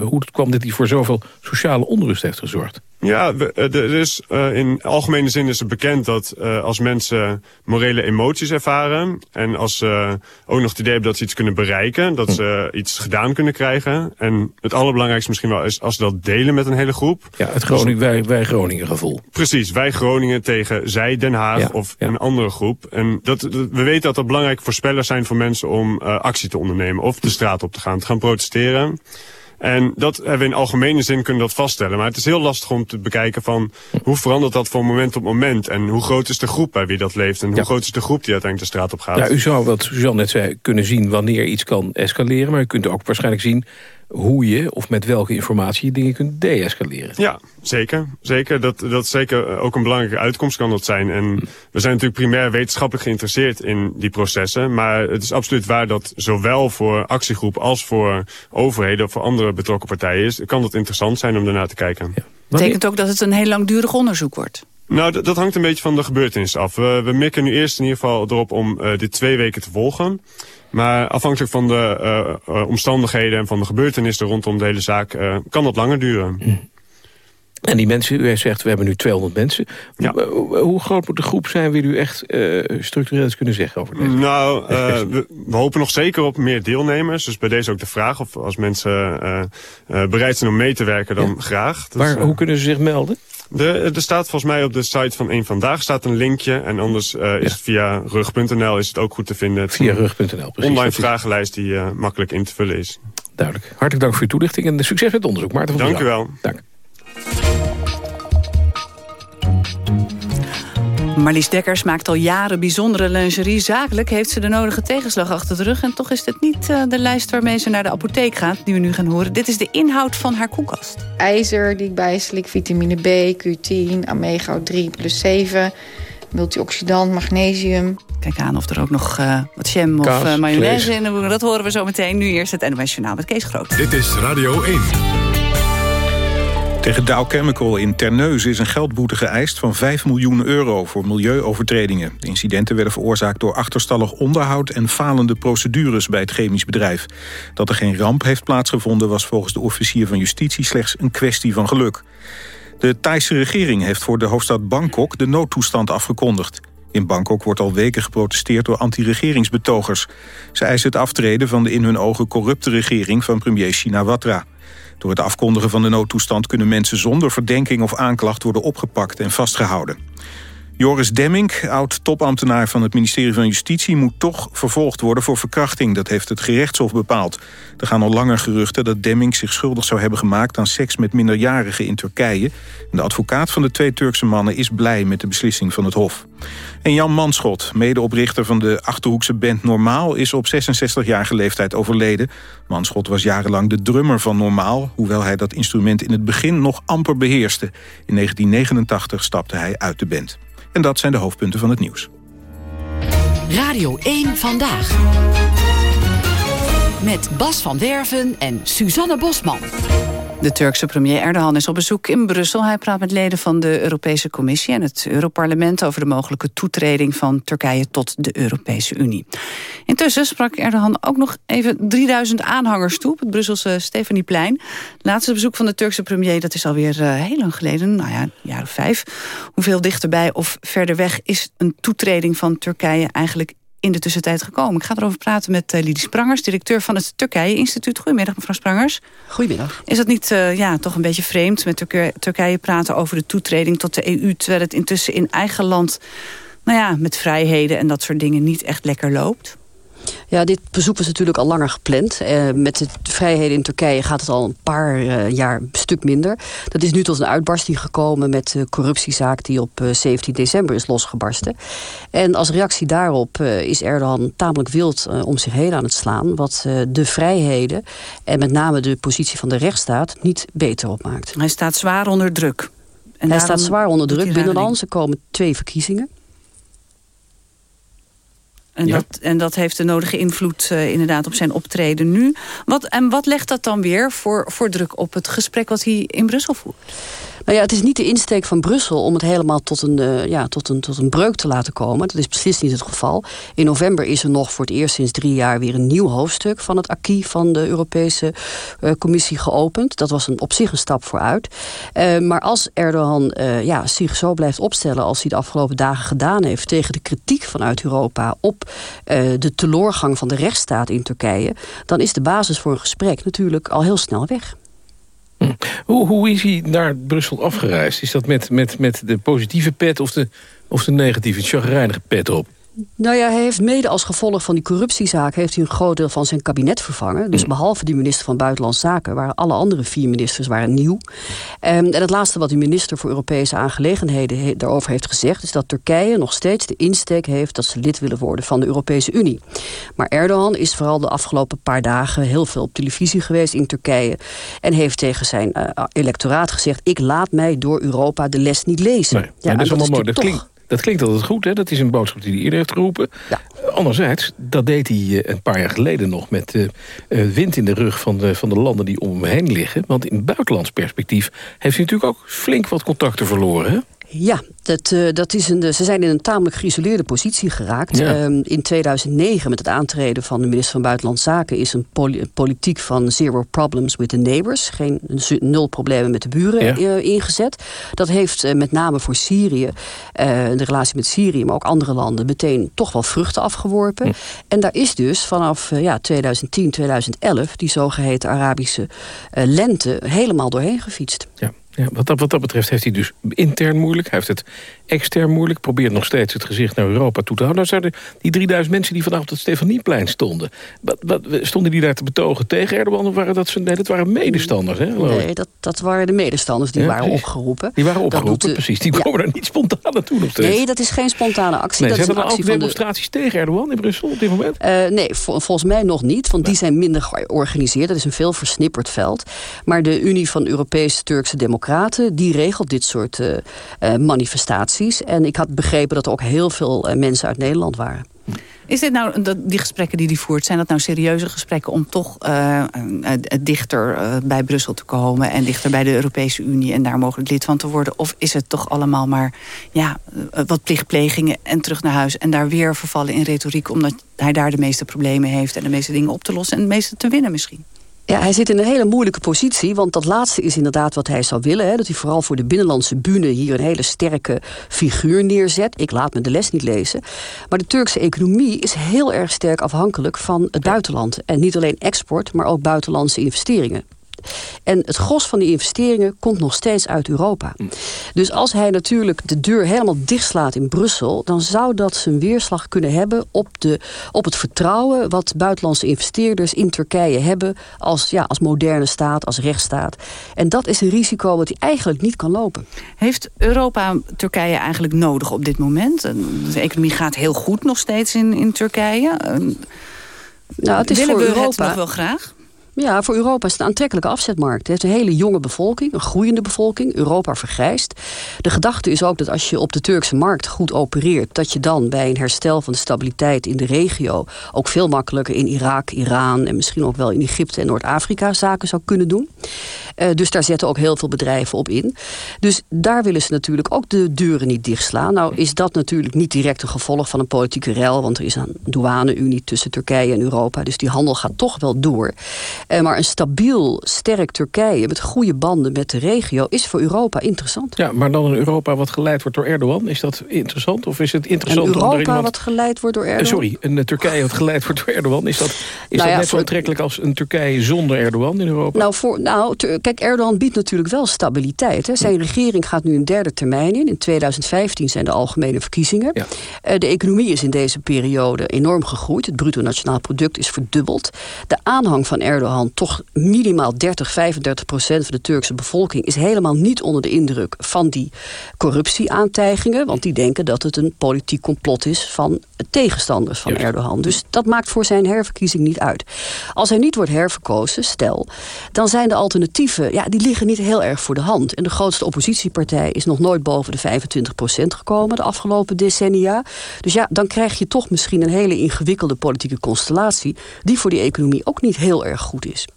hoe het kwam dat die voor zoveel sociale onrust heeft gezorgd? Ja, eh, er is, uh, in algemene zin is het bekend dat uh, als mensen morele emoties ervaren... en als ze ook nog het idee hebben dat ze iets kunnen bereiken... dat ze iets gedaan kunnen krijgen. En het allerbelangrijkste misschien wel is als ze dat delen met een hele groep. Ja, het Groningen, wij, wij Groningen gevoel. Precies, wij Groningen tegen zij Den Haag Ja, of een andere groep. En dat, dat- we weten dat dat belangrijke voorspellers zijn voor mensen om uh, actie te ondernemen... of de straat op te gaan, te gaan protesteren... En dat hebben we in algemene zin kunnen dat vaststellen. Maar het is heel lastig om te bekijken van hoe verandert dat van moment op moment. En hoe groot is de groep bij wie dat leeft. En hoe Ja. groot is de groep die uiteindelijk de straat op gaat. Ja, u zou, wat Suzanne net zei, kunnen zien wanneer iets kan escaleren. Maar u kunt ook waarschijnlijk zien hoe je of met welke informatie je dingen kunt deescaleren. Ja, zeker. zeker. Dat, dat is zeker eh, ook een belangrijke uitkomst kan dat zijn. En we zijn natuurlijk primair wetenschappelijk geïnteresseerd in die processen. Maar het is absoluut waar dat zowel voor actiegroep als voor overheden of voor andere betrokken partijen is. Kan dat interessant zijn om daarnaar te kijken. Betekent ook dat het een heel langdurig onderzoek wordt. Nou, dat- hangt een beetje van de gebeurtenis af. We, we mikken nu eerst in ieder geval erop om uh, dit twee weken te volgen. Maar afhankelijk van de uh, uh, omstandigheden en van de gebeurtenissen rondom de hele zaak... Uh, kan dat langer duren. En die mensen, u heeft zegt, we hebben nu 200 mensen. Hoe, hoe groot moet de groep zijn, wil u echt uh, structureel eens kunnen zeggen over deze? Nou, uh, we, we, hopen nog zeker op meer deelnemers. Dus bij deze ook de vraag of als mensen uh, bereid zijn om mee te werken, dan ja. graag. Dus, Waar, hoe kunnen ze zich melden? De, er staat volgens mij op de site van Eén Vandaag staat een linkje. En anders uh, is ja. het via rug.nl is het ook goed te vinden. Via rug.nl, precies. Online vragenlijst die uh, makkelijk in te vullen is. Duidelijk. Hartelijk dank voor uw toelichting en succes met het onderzoek. Maarten van Dank u wel. Dank. Marlies Dekkers maakt al jaren bijzondere lingerie. Zakelijk heeft ze de nodige tegenslag achter de rug. En toch is dit niet uh, de lijst waarmee ze naar de apotheek gaat... die we nu gaan horen. Dit is de inhoud van haar koelkast. IJzer die ik bijslik, vitamine B, Q10, omega 3 plus 7... multioxidant, magnesium. Kijk aan of er ook nog eh, wat jam of eh, mayonaise in de Dat horen we zo meteen. Nu eerst het NOS Journaal met Kees Groot. Dit is Radio 1. Tegen Dow Chemical in Terneuzen is een geldboete geëist van 5 miljoen euro voor milieuovertredingen. De incidenten werden veroorzaakt door achterstallig onderhoud en falende procedures bij het chemisch bedrijf. Dat er geen ramp heeft plaatsgevonden was volgens de officier van justitie slechts een kwestie van geluk. De Thaise regering heeft voor de hoofdstad Bangkok de noodtoestand afgekondigd. In Bangkok wordt al weken geprotesteerd door anti-regeringsbetogers. Ze eisen het aftreden van de in hun ogen corrupte regering van premier Shinawatra. Door het afkondigen van de noodtoestand kunnen mensen zonder verdenking of aanklacht worden opgepakt en vastgehouden. Joris Demming, oud-topambtenaar van het ministerie van Justitie... moet toch vervolgd worden voor verkrachting. Dat heeft het gerechtshof bepaald. Er gaan al langer geruchten dat Demming zich schuldig zou hebben gemaakt... aan seks met minderjarigen in Turkije. De advocaat van de twee Turkse mannen is blij met de beslissing van het hof. En Jan Manschot, medeoprichter van de Achterhoekse band Normaal... is op 66-jarige leeftijd overleden. Manschot was jarenlang de drummer van Normaal... hoewel hij dat instrument in het begin nog amper beheerste. In 1989 stapte hij uit de band. En dat zijn de hoofdpunten van het nieuws. Radio 1 Vandaag. Met Bas van Werven en Suzanne Bosman. De Turkse premier Erdogan is op bezoek in Brussel. Hij praat met leden van de Europese Commissie en het Europarlement... over de mogelijke toetreding van Turkije tot de Europese Unie. Intussen sprak Erdogan ook nog even 3000 aanhangers toe... op het Brusselse Stefanieplein. Het laatste bezoek van de Turkse premier, dat is alweer uh, heel lang geleden. Nou ja, een jaar of vijf. Hoeveel dichterbij of verder weg is een toetreding van Turkije eigenlijk in de tussentijd gekomen. Ik ga erover praten met uh, Lidie Sprangers, directeur van het Turkije-instituut. Goedemiddag, mevrouw Sprangers. Goedemiddag. Is dat niet uh, ja, toch een beetje vreemd met Turkije, Turkije praten over de toetreding tot de EU... terwijl het intussen in eigen land nou ja, met vrijheden en dat soort dingen niet echt lekker loopt? Ja, dit bezoek was natuurlijk al langer gepland. Uh, met de vrijheden in Turkije gaat het al een paar uh, jaar een stuk minder. Dat is nu tot een uitbarsting gekomen met de corruptiezaak... die op uh, 17 december is losgebarsten. En als reactie daarop is Erdogan tamelijk wild om zich heen aan het slaan... wat de vrijheden en met name de positie van de rechtsstaat niet beter opmaakt. Hij staat zwaar onder druk. En Hij staat zwaar onder druk. Binnenlands er komen twee verkiezingen. En, ja. dat, en dat heeft de nodige invloed uh, inderdaad op zijn optreden nu. Wat, en wat legt dat dan weer voor, voor druk op het gesprek wat hij in Brussel voert? Nou ja, het is niet de insteek van Brussel om het helemaal tot een, uh, ja, tot, een, tot een breuk te laten komen. Dat is beslist niet het geval. In november is er nog voor het eerst sinds drie jaar weer een nieuw hoofdstuk van het acquis van de Europese uh, Commissie geopend. Dat was een, op zich een stap vooruit. Uh, maar als Erdogan ja, zich zo blijft opstellen als hij de afgelopen dagen gedaan heeft tegen de kritiek vanuit Europa op de teloorgang van de rechtsstaat in Turkije, dan is de basis voor een gesprek natuurlijk al heel snel weg. Hm. Hoe, hoe is hij naar Brussel afgereisd? Is dat met, met, met de positieve pet of de, of de negatieve, chagrijnige pet op? Nou ja, hij heeft mede als gevolg van die corruptiezaak... heeft hij een groot deel van zijn kabinet vervangen. Dus behalve die minister van Buitenlandse Zaken... waren alle andere vier ministers waren nieuw. Um, en het laatste wat de minister voor Europese aangelegenheden... He, daarover heeft gezegd... is dat Turkije nog steeds de insteek heeft... dat ze lid willen worden van de Europese Unie. Maar Erdogan is vooral de afgelopen paar dagen... heel veel op televisie geweest in Turkije... en heeft tegen zijn uh, electoraat gezegd... ik laat mij door Europa de les niet lezen. Nee, ja, dat is allemaal mooi. Dat klinkt... Dat klinkt altijd goed, hè? dat is een boodschap die hij eerder heeft geroepen. Ja. Anderzijds, dat deed hij een paar jaar geleden nog... met uh, uh, wind in de rug van de, van de landen die om hem heen liggen. Want in buitenlands perspectief heeft hij natuurlijk ook flink wat contacten verloren. Hè? Ja, dat, uh, dat is een, ze zijn in een tamelijk geïsoleerde positie geraakt. Ja. Um, in 2009, met het aantreden van de minister van Buitenlandse Zaken... is een, poli een politiek van zero problems with the neighbors... geen nul problemen met de buren ja. uh, ingezet. Dat heeft uh, met name voor Syrië, de relatie met Syrië... maar ook andere landen, meteen toch wel vruchten afgeworpen. Hm. En daar is dus vanaf ja, 2010, 2011... die zogeheten Arabische lente helemaal doorheen gefietst. Ja. Ja, wat, dat, betreft heeft hij dus intern moeilijk. Heeft het extern moeilijk. Probeert nog steeds het gezicht naar Europa toe te houden. Nou zouden die 3000 mensen die vanavond op het Stefanieplein stonden... Wat, wat, stonden die daar te betogen tegen Erdogan? Of waren dat, nee, dat waren medestanders, hè? Nee, dat, dat waren de medestanders die ja, waren precies. opgeroepen. Die waren opgeroepen, de, precies. Die ja. komen er niet spontaan naartoe nog steeds. Nee, dat is geen spontane actie. Nee, dat zijn er demonstraties de... tegen Erdogan in Brussel op dit moment? Uh, nee, vol, volgens mij nog niet. Want nee. die zijn minder georganiseerd. Dat is een veel versnipperd veld. Maar de Unie van Europese Turkse Democraten die regelt dit soort eh, eh, En ik had begrepen dat er ook heel veel eh, mensen uit Nederland waren. Is dit nou, die gesprekken die hij voert, zijn dat nou serieuze gesprekken om toch eh, eh, dichter bij Brussel te komen en dichter bij de Europese Unie en daar mogelijk lid van te worden? Of is het toch allemaal maar ja, wat plichtplegingen en terug naar huis en daar weer vervallen in retoriek omdat hij daar de meeste problemen heeft en de meeste dingen op te lossen en de meeste te winnen misschien? Ja, hij zit in een hele moeilijke positie. Want dat laatste is inderdaad wat hij zou willen. Hè, dat hij vooral voor de binnenlandse bühne hier een hele sterke figuur neerzet. Ik laat me de les niet lezen. Maar de Turkse economie is heel erg sterk afhankelijk van het buitenland. En niet alleen export, maar ook buitenlandse investeringen. En het gros van die investeringen komt nog steeds uit Europa. Dus als hij natuurlijk de deur helemaal dichtslaat in Brussel... dan zou dat zijn weerslag kunnen hebben op, de, op het vertrouwen... wat buitenlandse investeerders in Turkije hebben... Als, ja, als moderne staat, als rechtsstaat. En dat is een risico wat hij eigenlijk niet kan lopen. Heeft Europa Turkije eigenlijk nodig op dit moment? De economie gaat heel goed nog steeds in, in Turkije. Nou, het is Willen voor we Europa... het nog wel graag? Ja, voor Europa is het een aantrekkelijke afzetmarkt. Het heeft een hele jonge bevolking, een groeiende bevolking. Europa vergrijst. De gedachte is ook dat als je op de Turkse markt goed opereert... dat je dan bij een herstel van de stabiliteit in de regio... ook veel makkelijker in Irak, Iran en misschien ook wel in Egypte en Noord-Afrika zaken zou kunnen doen. Uh, dus daar zetten ook heel veel bedrijven op in. Dus daar willen ze natuurlijk ook de deuren niet dichtslaan. Nou is dat natuurlijk niet direct een gevolg van een politieke rel... want er is een douane-unie tussen Turkije en Europa... dus die handel gaat toch wel door. Uh, maar een stabiel, sterk Turkije met goede banden met de regio... is voor Europa interessant. Ja, maar dan een Europa wat geleid wordt door Erdogan. Is dat interessant? Of is het interessant een Europa iemand... wat geleid wordt door Erdogan? Uh, sorry, een Turkije wat geleid wordt door Erdogan. Is dat, is Nou dat ja, net zo aantrekkelijk als een Turkije zonder Erdogan in Europa? Nou, voor, nou, kijk, Erdogan biedt natuurlijk wel stabiliteit. Hè. Zijn regering gaat nu een derde termijn in. In 2015 zijn de algemene verkiezingen. Eh, de economie is in deze periode enorm gegroeid. Het bruto nationaal product is verdubbeld. De aanhang van Erdogan, toch minimaal 30, 35 procent van de Turkse bevolking... is helemaal niet onder de indruk van die corruptieaantijgingen. Want die denken dat het een politiek complot is van tegenstanders van Erdogan. Dus dat maakt voor zijn herverkiezing niet uit. Als hij niet wordt herverkozen, stel, dan zijn de alternatieven, ja, die liggen niet heel erg voor de hand. En de grootste oppositiepartij is nog nooit boven de 25% gekomen de afgelopen decennia. Dus ja, dan krijg je toch misschien een hele ingewikkelde politieke constellatie, die voor die economie ook niet heel erg goed is.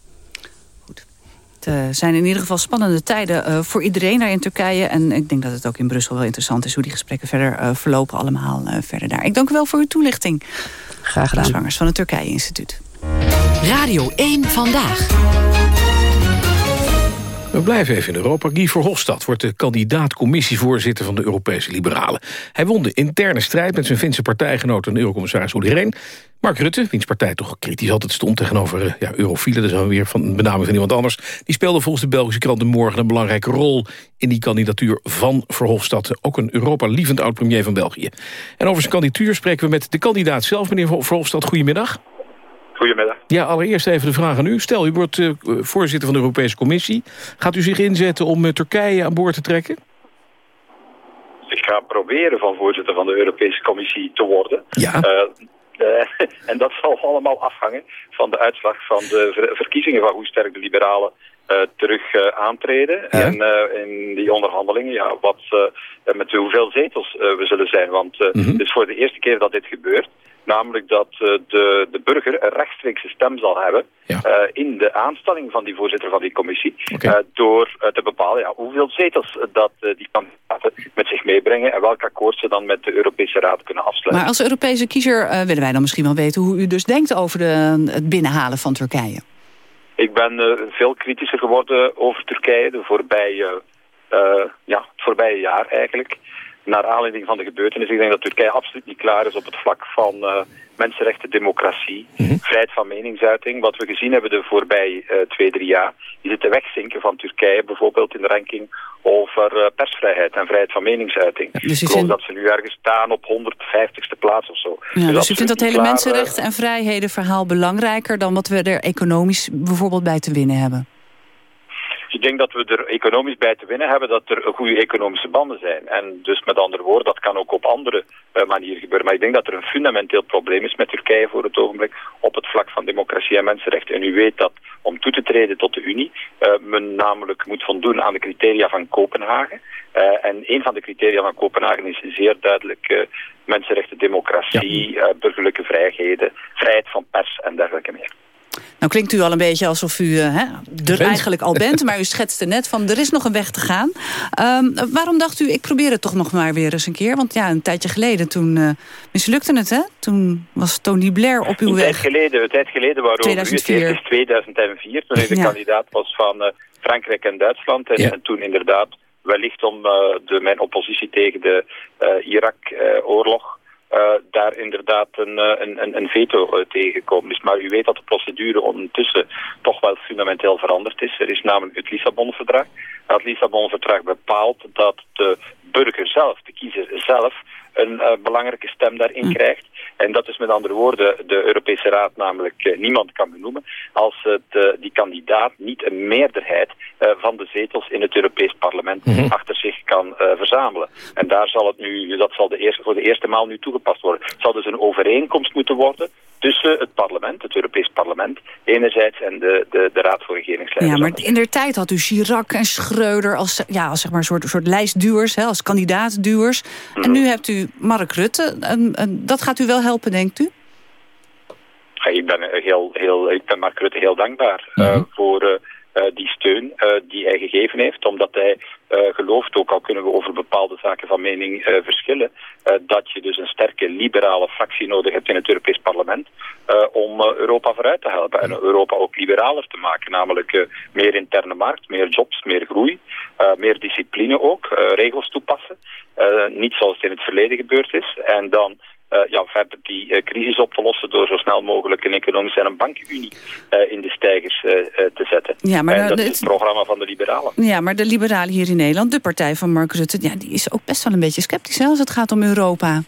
Het eh, zijn in ieder geval spannende tijden eh, voor iedereen daar in Turkije. En ik denk dat het ook in Brussel wel interessant is... hoe die gesprekken verder eh, verlopen allemaal eh, verder daar. Ik dank u wel voor uw toelichting. Graag gedaan. Zwangers van het Turkije Instituut. Radio 1 Vandaag. We blijven even in Europa. Guy Verhofstadt wordt de kandidaat-commissievoorzitter van de Europese Liberalen. Hij won de interne strijd met zijn Finse partijgenoot en eurocommissaris Olly. Mark Rutte, wiens partij toch kritisch altijd stond tegenover uh, ja, eurofielen, dat dan weer van benaming van iemand anders, die speelde volgens de Belgische krant De Morgen een belangrijke rol in die kandidatuur van Verhofstadt, ook een Europa-lievend oud-premier van België. En over zijn kandidatuur spreken we met de kandidaat zelf, meneer Verhofstadt. Goedemiddag. Goedemiddag. Ja, allereerst even de vraag aan u. Stel, u wordt uh, voorzitter van de Europese Commissie. Gaat u zich inzetten om uh, Turkije aan boord te trekken? Ik ga proberen van voorzitter van de Europese Commissie te worden. Ja. Uh, en dat zal allemaal afhangen van de uitslag van de ver verkiezingen... van hoe sterk de liberalen terug aantreden. Ja. En in die onderhandelingen, ja, wat, met hoeveel zetels we zullen zijn. Want mm -hmm. het is voor de eerste keer dat dit gebeurt. Namelijk dat uh, de, de burger een rechtstreekse stem zal hebben ja. uh, in de aanstelling van die voorzitter van die commissie. Okay. Uh, door te bepalen ja, hoeveel zetels dat die kandidaten met zich meebrengen en welk akkoord ze dan met de Europese Raad kunnen afsluiten. Maar als Europese kiezer willen wij dan misschien wel weten hoe u dus denkt over de, het binnenhalen van Turkije. Ik ben veel kritischer geworden over Turkije de voorbije, ja, het voorbije jaar eigenlijk naar aanleiding van de gebeurtenissen. Ik denk dat Turkije absoluut niet klaar is op het vlak van uh, mensenrechten, democratie, mm -hmm. vrijheid van meningsuiting. Wat we gezien hebben de voorbije uh, twee, drie jaar, is het wegzinken van Turkije, bijvoorbeeld in de ranking over uh, persvrijheid en vrijheid van meningsuiting. Ja, dus Ik geloof vindt... dat ze nu ergens staan op 150ste plaats of zo. Ja, dus, dus u vindt dat hele mensenrechten en vrijheden verhaal belangrijker dan wat we er economisch bijvoorbeeld bij te winnen hebben? Ik denk dat we er economisch bij te winnen hebben dat er goede economische banden zijn. En dus met andere woorden, dat kan ook op andere uh, manieren gebeuren. Maar ik denk dat er een fundamenteel probleem is met Turkije voor het ogenblik op het vlak van democratie en mensenrechten. En u weet dat om toe te treden tot de Unie, uh, men namelijk moet voldoen aan de criteria van Kopenhagen. Uh, en een van de criteria van Kopenhagen is zeer duidelijk mensenrechten, democratie, ja. burgerlijke vrijheden, vrijheid van pers en dergelijke meer. Nou klinkt u al een beetje alsof u uh, hè, er eigenlijk al bent, maar u schetste net van er is nog een weg te gaan. Um, waarom dacht u, ik probeer het toch nog maar weer eens een keer? Want ja, een tijdje geleden, toen uh, mislukte het, hè? Toen was Tony Blair op uw een weg. Tijd geleden, een tijd geleden waarover 2004. u het is 2004, toen hij de Ja. kandidaat was van uh, Frankrijk en Duitsland. En, Ja. en toen inderdaad wellicht om uh, de, mijn oppositie tegen de uh, Irak-oorlog... Uh, daar inderdaad een, uh, een, een, een veto uh, tegengekomen is. Maar u weet dat de procedure ondertussen toch wel fundamenteel veranderd is. Er is namelijk het Lissabon-verdrag. Het Lissabon-verdrag bepaalt dat de burger zelf, de kiezer zelf, een uh, belangrijke stem daarin krijgt. En dat is met andere woorden de Europese Raad namelijk uh, niemand kan benoemen als het, uh, die kandidaat niet een meerderheid van de zetels in het Europees parlement Mhm. achter zich kan verzamelen. En daar zal het nu, dat zal de eerste, voor de eerste maal nu toegepast worden. Het zal dus een overeenkomst moeten worden tussen het parlement, het Europees parlement, enerzijds en de, de, de Raad voor Regeringsleiders. Ja, maar in der tijd had u Chirac en Schreuder als, ja, als zeg maar, een soort, soort lijstduwers, hè, als kandidaatduwers. En nu hebt u Mark Rutte. En, en dat gaat u wel helpen, denkt u? Ja, ik, ben heel, heel, ik ben Mark Rutte heel dankbaar uh, voor uh, uh, die steun uh, die hij gegeven heeft. Omdat hij uh, gelooft, ook al kunnen we over bepaalde zaken van mening verschillen, dat je dus een sterke liberale fractie nodig hebt in het Europees parlement om Europa vooruit te helpen. En Europa ook liberaler te maken. Namelijk meer interne markt, meer jobs, meer groei, meer discipline ook, regels toepassen. Niet zoals het in het verleden gebeurd is. En dan uh, ja, verder die uh, crisis op te lossen door zo snel mogelijk een economische en een bankenunie uh, in de stijgers te zetten. Ja, maar en dat de, is het programma van de liberalen. Ja, maar de liberalen hier in Nederland, de partij van Mark Rutte... Ja, die is ook best wel een beetje sceptisch hè, als het gaat om Europa.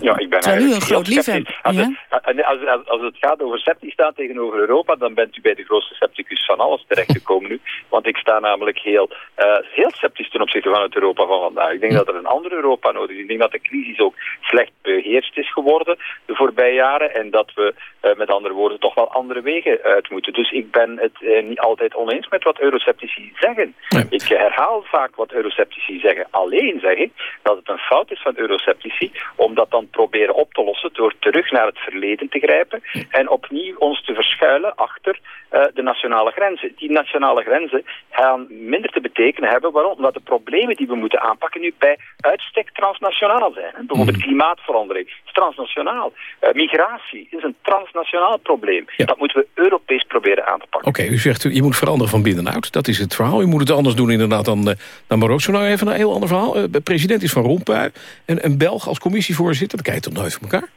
Ja, ik ben Terwijl u een groot liefhebber... Als, Ja? het, als, als, als het gaat over sceptisch staan tegenover Europa, dan bent u bij de grootste scepticus van alles terechtgekomen nu. Want ik sta namelijk heel, uh, heel sceptisch ten opzichte van het Europa van vandaag. Ik denk dat er een ander Europa nodig is. Ik denk dat de crisis ook slecht beheerst is geworden de voorbije jaren. En dat we uh, met andere woorden toch wel andere wegen uit moeten. Dus ik ben het uh, niet altijd oneens met wat eurosceptici zeggen. Ik herhaal vaak wat eurosceptici zeggen. Alleen zeg ik dat het een fout is van eurosceptici om dat dan proberen op te lossen door terug naar het verleden te grijpen en opnieuw ons te verschuilen achter uh, de nationale grenzen. Die nationale grenzen gaan minder te betekenen hebben. Waarom? Omdat de problemen die we moeten aanpakken nu bij uitstek transnationaal zijn. Hè? Bijvoorbeeld klimaatverandering is transnationaal. Uh, migratie is een transnationaal probleem. Ja. Dat moeten we Europees proberen aan te pakken. Oké, okay, u zegt je moet veranderen van binnenuit. Dat is het verhaal. U moet het anders doen inderdaad dan, uh, dan Marokko. Nou even een heel ander verhaal. de president is van Rompuy. En een Belg als commissievoorzitter. Dat kijk je toch nooit van elkaar?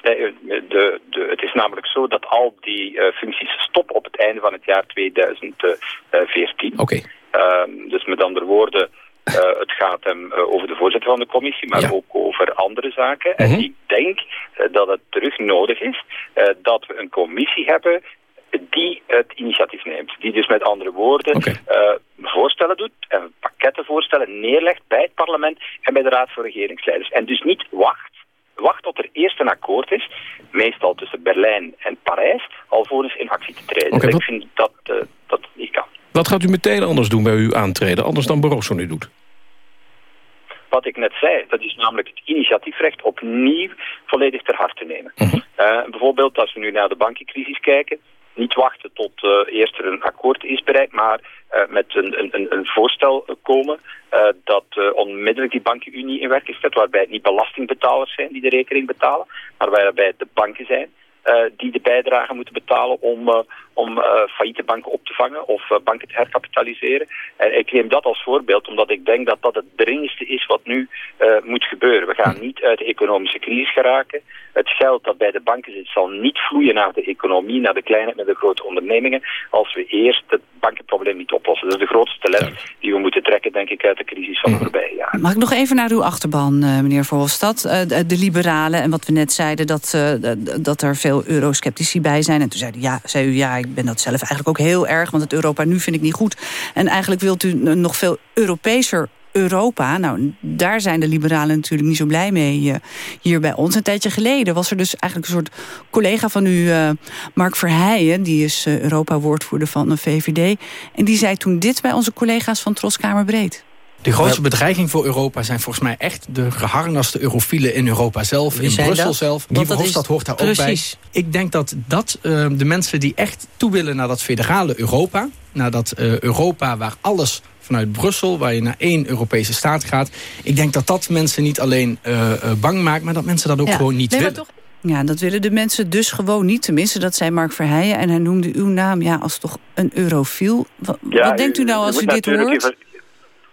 De, de, de, het is namelijk zo dat al die uh, functies stoppen op het einde van het jaar 2014. Oké. Okay. Uh, dus met andere woorden, uh, het gaat hem uh, over de voorzitter van de commissie, maar ja. ook over andere zaken. En ik denk dat het terug nodig is dat we een commissie hebben die het initiatief neemt. Die dus met andere woorden okay. voorstellen doet, en voorstellen neerlegt bij het parlement en bij de Raad voor Regeringsleiders. En dus niet wacht, wacht tot er eerst een akkoord is, meestal tussen Berlijn en Parijs, alvorens in actie te treden. Okay, dus ik vind dat uh, dat niet kan. Wat gaat u meteen anders doen bij uw aantreden, anders dan Barroso nu doet? Wat ik net zei, dat is namelijk het initiatiefrecht opnieuw volledig ter harte nemen. Mhm. Uh -huh. uh, bijvoorbeeld als we nu naar de bankencrisis kijken, niet wachten tot uh, eerst er een akkoord is bereikt, maar uh, met een, een, een voorstel komen uh, dat onmiddellijk die bankenunie in werking zet, waarbij het niet belastingbetalers zijn die de rekening betalen, maar waarbij het de banken zijn die de bijdrage moeten betalen om, om failliete banken op te vangen of banken te herkapitaliseren. En ik neem dat als voorbeeld omdat ik denk dat dat het dringendste is wat nu moet gebeuren. We gaan niet uit de economische crisis geraken. Het geld dat bij de banken zit zal niet vloeien naar de economie, naar de kleine en de grote ondernemingen, als we eerst het bankenprobleem niet oplossen. Dat is de grootste les die we moeten trekken, denk ik, uit de crisis van de voorbije jaren. Mag ik nog even naar uw achterban, eh, meneer Verhofstadt? Eh, de, liberalen en wat we net zeiden, dat, eh, dat er veel eurosceptici bij zijn. En toen zei, ja, zei u, ja, ik ben dat zelf eigenlijk ook heel erg... want het Europa nu vind ik niet goed. En eigenlijk wilt u nog veel Europeeser Europa. Nou, daar zijn de liberalen natuurlijk niet zo blij mee eh, hier bij ons. Een tijdje geleden was er dus eigenlijk een soort collega van u, eh, Mark Verheijen... die is eh, Europa-woordvoerder van de VVD. En die zei toen dit bij onze collega's van Troskamer Breed. De grootste bedreiging voor Europa zijn volgens mij echt de geharnaste eurofielen in Europa zelf, Wie in Brussel dat? zelf. Dat Verhofstadt is- hoort daar ook Precies. bij. Ik denk dat dat eh, de mensen die echt toe willen naar dat federale Europa, naar dat eh, Europa waar alles vanuit Brussel, waar je naar één Europese staat gaat. Ik denk dat dat mensen niet alleen eh, eh, bang maakt, maar dat mensen dat ook Ja. gewoon niet Nee, willen. Ja, dat willen de mensen dus gewoon niet. Tenminste, dat zei Mark Verheijen. En hij noemde uw naam ja, als toch een eurofiel. Wat, Ja, wat denkt u nou als u dit hoort?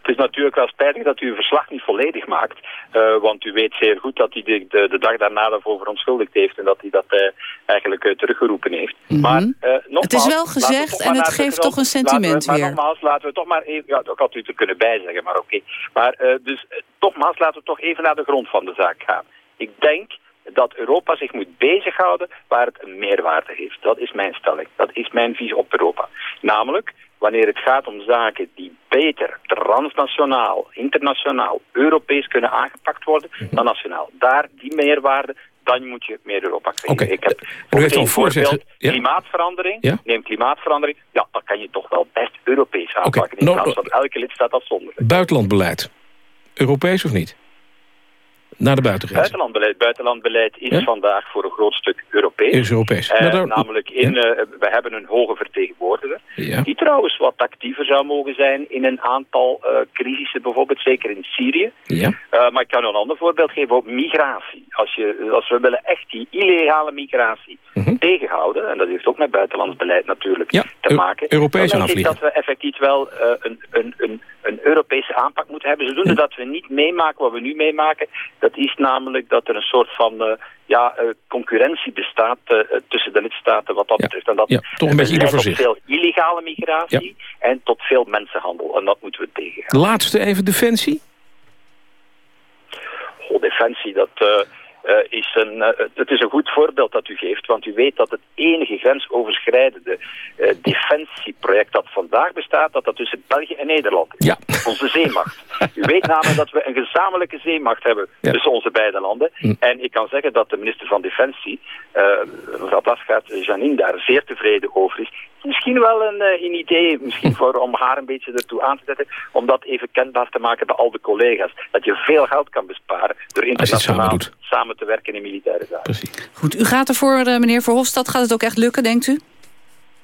Het is natuurlijk wel spijtig dat u uw verslag niet volledig maakt. eh, want u weet zeer goed dat hij de, de, de dag daarna daarvoor verontschuldigd heeft. En dat hij dat eh, eigenlijk eh, teruggeroepen heeft. Maar, eh, nogmaals, Mhm. Het is wel gezegd en maar het geeft toch een sentiment we, maar weer. nogmaals, laten we toch maar even... Ja, dat had u er kunnen bijzeggen, maar oké. Maar dus, nogmaals, laten we toch even naar de grond van de zaak gaan. Ik denk dat Europa zich moet bezighouden waar het een meerwaarde heeft. Dat is mijn stelling. Dat is mijn visie op Europa. Namelijk, wanneer het gaat om zaken die beter transnationaal, internationaal, Europees kunnen aangepakt worden Mhm. dan nationaal. Daar, die meerwaarde, dan moet je meer Europa krijgen. Ik heb u heeft al voorzeggen- voorbeeld, ja? klimaatverandering. Ja? Neem klimaatverandering, ja, dan kan je toch wel best Europees aanpakken. in nou, plaats van elke lidstaat afzonderlijk. Buitenlandbeleid. Europees of niet? Naar de buitengrens. Buitenlandbeleid, buitenlandbeleid is Ja? vandaag voor een groot stuk Europees. Is Europees. Eh, daar- namelijk, in, eh, we hebben een hoge vertegenwoordiger. Ja. Die trouwens wat actiever zou mogen zijn in een aantal eh crisissen, bijvoorbeeld zeker in Syrië. Ja. Maar ik kan u een ander voorbeeld geven op migratie. Als, je, als we willen echt die illegale migratie tegenhouden, en dat heeft ook met buitenlands beleid natuurlijk Mhm. Te maken, Europees dan denk ik dat we effectief wel een, een, een, een Europese aanpak moeten hebben. Zodoende dat we niet meemaken wat we nu meemaken. Dat is namelijk dat er een soort van eh, ja, eh, concurrentie bestaat eh, tussen de lidstaten wat dat betreft. En dat Ja, toch een beetje tot veel illegale migratie en tot veel mensenhandel. En dat moeten we tegengaan. Laatste even Defensie. Goh, defensie, dat eh, is een, eh, het is een goed voorbeeld dat u geeft, want u weet dat het enige grensoverschrijdende eh, defensieproject dat vandaag bestaat, dat dat tussen België en Nederland is. Ja. Onze zeemacht. U weet namelijk dat we een gezamenlijke zeemacht hebben Ja. tussen onze beide landen. En ik kan zeggen dat de minister van Defensie, mevrouw Plasgaard Janine, daar zeer tevreden over is. Misschien wel een, eh, een idee misschien voor, om haar een beetje ertoe aan te zetten, om dat even kenbaar te maken bij al de collega's. Dat je veel geld kan besparen door internationaal samen te werken in militaire zaken. Precies. Goed, u gaat ervoor, eh, meneer Verhofstadt. Gaat het ook echt lukken, denkt u?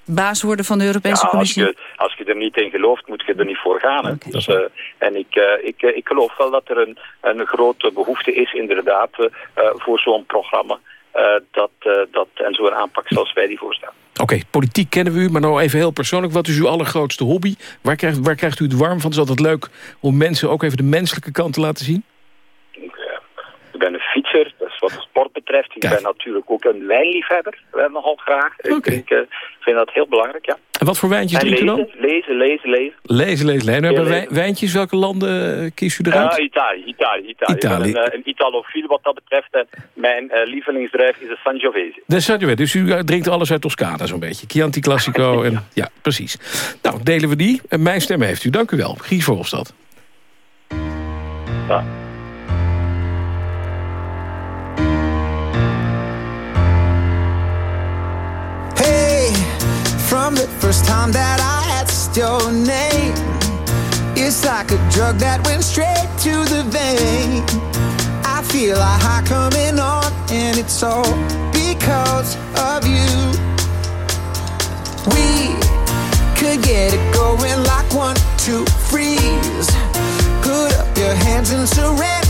Baas worden van de Europese Ja, als, Commissie? je, als je er niet in gelooft, moet je er niet voor gaan. hè. Dus, eh, en ik, eh, ik, ik geloof wel dat er een, een grote behoefte is, inderdaad, voor zo'n programma. Eh, dat, eh, dat, en zo'n aanpak zoals wij die voorstellen. Oké, politiek kennen we u, maar nou even heel persoonlijk. Wat is uw allergrootste hobby? Waar krijgt, waar krijgt u het warm van? Het is altijd leuk om mensen ook even de menselijke kant te laten zien. Ik ben een fietser, wat de sport betreft. Ik ben natuurlijk ook een wijnliefhebber, wel nogal graag. Ik eh, vind dat heel belangrijk, ja. En wat voor wijntjes drinkt dan? lezen, lezen, lezen. Lezen, lezen, lezen. Heel Hebben wijntjes, welke landen eh, kiest u eruit? Ja, Italië, Italië, Italië. Italië. Ik ben een, eh, een Italofiel wat dat betreft. En mijn eh, lievelingsdrijf is de Sangiovese. Je wet. Dus u eh, drinkt alles uit Toscana zo'n beetje. Chianti Classico. en, ja, precies. Nou, delen we die. En mijn stem heeft u. Dank u wel. Guy Verhofstadt. Ja. First time that I asked your name, it's like a drug that went straight to the vein. I feel a high coming on, and it's all because of you. We could get it going like one, two, freeze. Put up your hands and surrender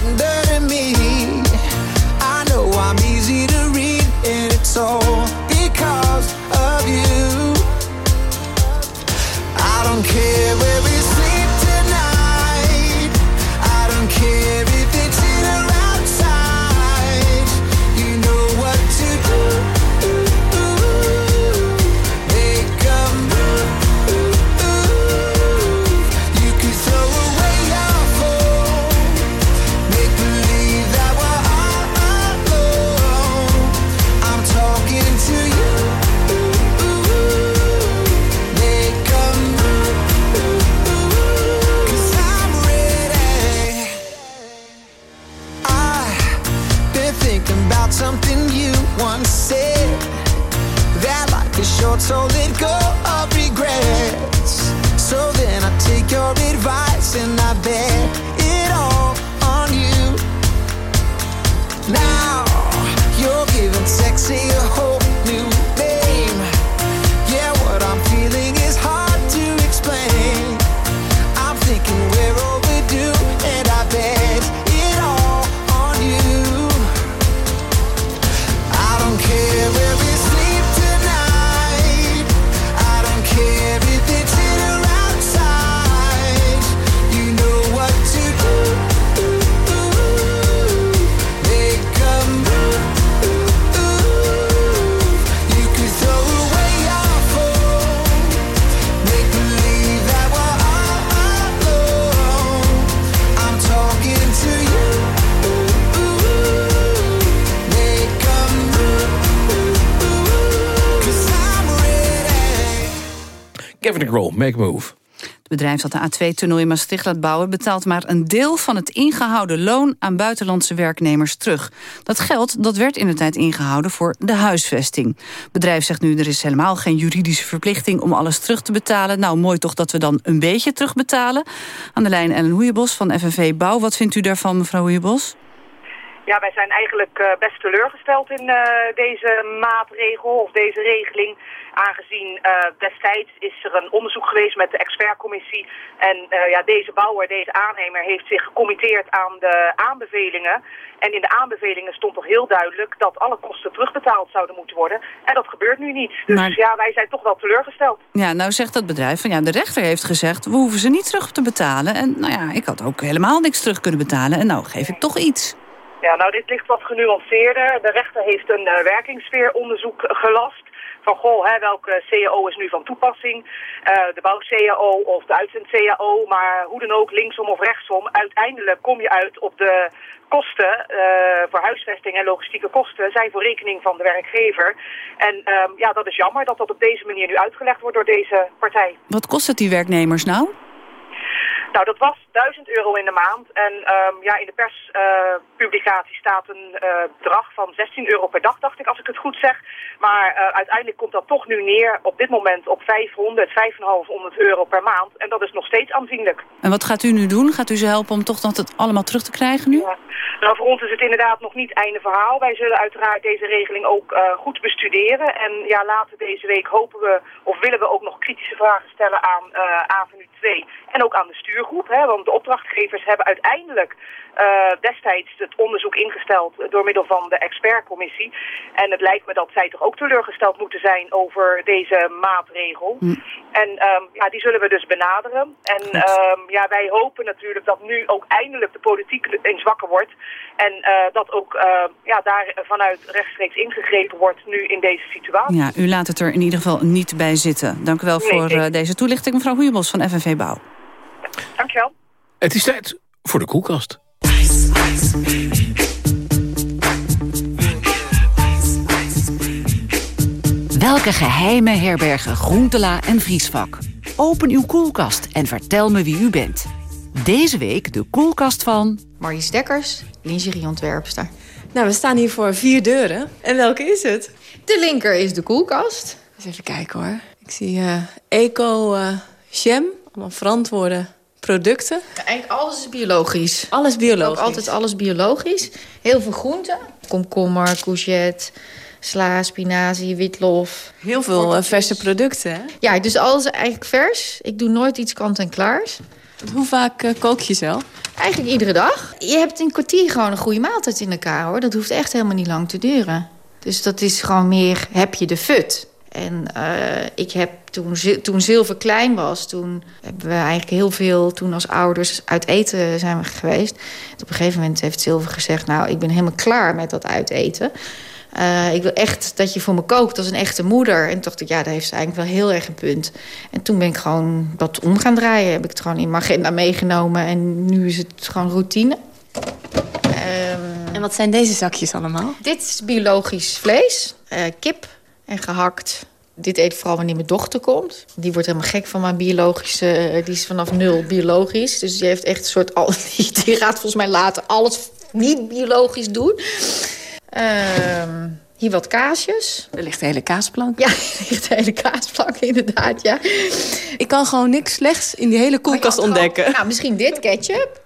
Kevin Grohl, Make a Move. Het bedrijf dat de A2-tunnel in Maastricht laat bouwen... betaalt maar een deel van het ingehouden loon aan buitenlandse werknemers terug. Dat geld dat werd in de tijd ingehouden voor de huisvesting. Het bedrijf zegt nu er is helemaal geen juridische verplichting... om alles terug te betalen. Nou, mooi toch dat we dan een beetje terugbetalen. Aan de lijn Ellen Hoeiebos van FNV Bouw. Wat vindt u daarvan, mevrouw Hoeiebos? Ja, wij zijn eigenlijk eh, best teleurgesteld in eh, deze maatregel of deze regeling. Aangezien eh, destijds is er een onderzoek geweest met de expertcommissie. En eh, ja, deze bouwer, deze aannemer, heeft zich gecommitteerd aan de aanbevelingen. En in de aanbevelingen stond toch heel duidelijk dat alle kosten terugbetaald zouden moeten worden. En dat gebeurt nu niet. Dus Maar- ja, wij zijn toch wel teleurgesteld. Ja, nou zegt dat bedrijf van ja, de rechter heeft gezegd... we hoeven ze niet terug te betalen. En nou ja, ik had ook helemaal niks terug kunnen betalen. En nou geef ik toch iets. Ja, nou dit ligt wat genuanceerder. De rechter heeft een eh, werkingssfeeronderzoek gelast. Van goh, hè, welke CAO is nu van toepassing? Eh, de bouw-CAO of de uitzend-CAO. Maar hoe dan ook, linksom of rechtsom. Uiteindelijk kom je uit op de kosten eh, voor huisvesting en logistieke kosten zijn voor rekening van de werkgever. En ehm, ja, dat is jammer dat dat op deze manier nu uitgelegd wordt door deze partij. Wat kost het die werknemers nou? Nou, dat was 1000 euro in de maand. En ehm, ja, in de perspublicatie staat een eh, bedrag van 16 euro per dag, dacht ik, als ik het goed zeg. Maar eh, uiteindelijk komt dat toch nu neer op dit moment op 500, 5,500 euro per maand. En dat is nog steeds aanzienlijk. En wat gaat u nu doen? Gaat u ze helpen om toch dat het allemaal terug te krijgen nu? Nou, voor ons is het inderdaad nog niet einde verhaal. Wij zullen uiteraard deze regeling ook eh, goed bestuderen. En ja, later deze week hopen we, of willen we ook nog kritische vragen stellen aan eh Avenue 2. En ook aan de stuurgroep. Hè, want de opdrachtgevers hebben uiteindelijk eh, destijds het onderzoek ingesteld door middel van de expertcommissie. En het lijkt me dat zij toch ook teleurgesteld moeten zijn over deze maatregel. En ehm, ja, die zullen we dus benaderen. En ehm, ja, wij hopen natuurlijk dat nu ook eindelijk de politiek eens wakker wordt. En eh, dat ook eh, ja, daar vanuit rechtstreeks ingegrepen wordt nu in deze situatie. Ja, u laat het er in ieder geval niet bij zitten. Dank u wel Nee, voor ik- eh, deze toelichting, mevrouw Hoeiebos van FNV Bouw. Dankjewel. Het is tijd voor de koelkast. Welke geheimen herbergen Groentela en Vriesvak? Open uw koelkast en vertel me wie u bent. Deze week de koelkast van... Marlies Dekkers, lingerieontwerpster. Nou, we staan hier voor vier deuren. En welke is het? De linker is de koelkast. Eens even kijken hoor. Ik zie eh, eco eh, jam, allemaal verantwoorde producten. Eigenlijk alles is biologisch. Alles biologisch. Ook altijd alles biologisch. Heel veel groenten. Komkommer, courgette, sla, spinazie, witlof. Heel veel eh, verse producten, hè? Ja, dus alles eigenlijk vers. Ik doe nooit iets kant-en-klaars. Hoe vaak eh, kook je zelf? Eigenlijk iedere dag. Je hebt in een kwartier gewoon een goede maaltijd in elkaar, hoor. Dat hoeft echt helemaal niet lang te duren. Dus dat is gewoon meer, heb je de fut. En eh, ik heb toen, toen Zilver klein was, toen hebben we eigenlijk heel veel... toen als ouders uit eten zijn we geweest. Op een gegeven moment heeft Zilver gezegd... nou, ik ben helemaal klaar met dat uiteten. Eh, ik wil echt dat je voor me kookt als een echte moeder. En toen dacht ik, ja, daar heeft ze eigenlijk wel heel erg een punt. En toen ben ik gewoon wat om gaan draaien. Heb ik het gewoon in mijn agenda meegenomen. En nu is het gewoon routine. Ehm, En wat zijn deze zakjes allemaal? dit is biologisch vlees, eh, kip en gehakt. Dit eet vooral wanneer mijn dochter komt. Die wordt helemaal gek van mijn biologische... eh, Die is vanaf nul biologisch. Dus die heeft echt een soort... Al, die, die gaat volgens mij later alles niet biologisch doen. Ehm, Hier wat kaasjes. Er ligt een hele kaasplank. Ja, er ligt een hele kaasplank, inderdaad, ja. Ik kan gewoon niks slechts in die hele koelkast ontdekken. Nou, misschien dit ketchup.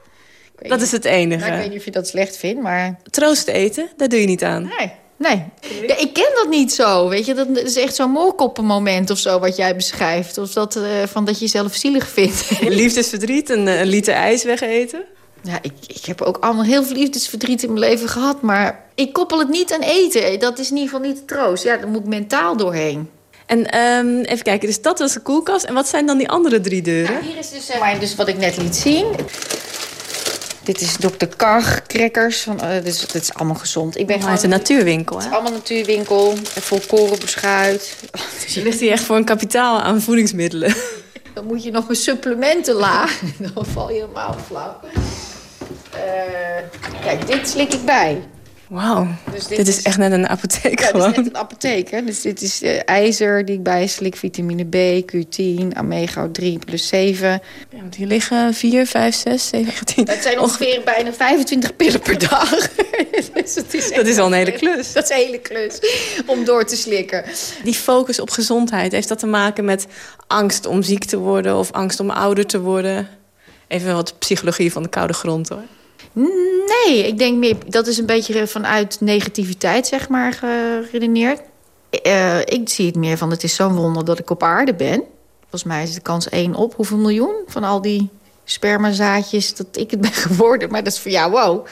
Dat is het enige. Nou, ik weet niet of je dat slecht vindt, maar... Troost eten, daar doe je niet aan. Nee. Nee, ja, ik ken dat niet zo. Weet je, dat is echt zo'n moorkoppenmoment of zo wat jij beschrijft. Of dat, eh, van dat je jezelf zielig vindt. Liefdesverdriet, een, een liter ijs wegeten. Ja, ik, ik heb ook allemaal heel veel liefdesverdriet in mijn leven gehad. Maar ik koppel het niet aan eten. Dat is in ieder geval niet de troost. Ja, daar moet ik mentaal doorheen. En ehm, even kijken, dus dat was de koelkast. En wat zijn dan die andere drie deuren? Hier is dus, zeg maar, dus wat ik net liet zien. Dit is Dr. Kar, crackers. Van, uh, dit, is, dit is allemaal gezond. Ik ben oh, het is een natuurwinkel, hè? Het is allemaal natuurwinkel. Volkoren beschuit. Je ligt hier echt voor een kapitaal aan voedingsmiddelen. Dan moet je nog mijn supplementen lagen. Dan val je helemaal flauw. Uh, kijk, dit slik ik bij. Wauw, dus dit, dit is, is, echt net een apotheek ja, gewoon. dit is net een apotheek, hè. Dus dit is uh, ijzer die ik bijslik, vitamine B, Q10, omega-3 plus 7. Ja, want hier liggen 4, 5, 6, 7, 10. Dat zijn ongeveer bijna 25 pillen per dag. dus het is dat is al een hele klus. Dat is een hele klus, om door te slikken. Die focus op gezondheid, heeft dat te maken met angst om ziek te worden... of angst om ouder te worden? Even wat psychologie van de koude grond, hoor. Nee, ik denk meer, dat is een beetje vanuit negativiteit, zeg maar, geredeneerd. Uh, ik zie het meer van, het is zo'n wonder dat ik op aarde ben. Volgens mij is de kans één op hoeveel miljoen van al die spermazaadjes dat ik het ben geworden. Maar dat is voor jou, wow.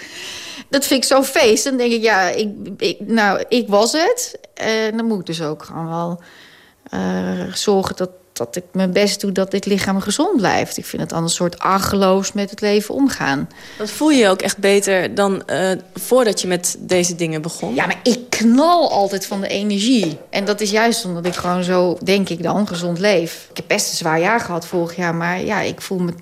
Dat vind ik zo feest. Dan denk ik, ja, ik, nou, ik was het. En dan moet ik dus ook gewoon wel uh, zorgen dat, dat ik mijn best doe dat dit lichaam gezond blijft. Ik vind het anders een soort argeloos met het leven omgaan. Dat voel je ook echt beter dan uh, voordat je met deze dingen begon? Ja, maar ik knal altijd van de energie. En dat is juist omdat ik gewoon zo, denk ik dan, gezond leef. Ik heb best een zwaar jaar gehad vorig jaar, maar ja, ik voel me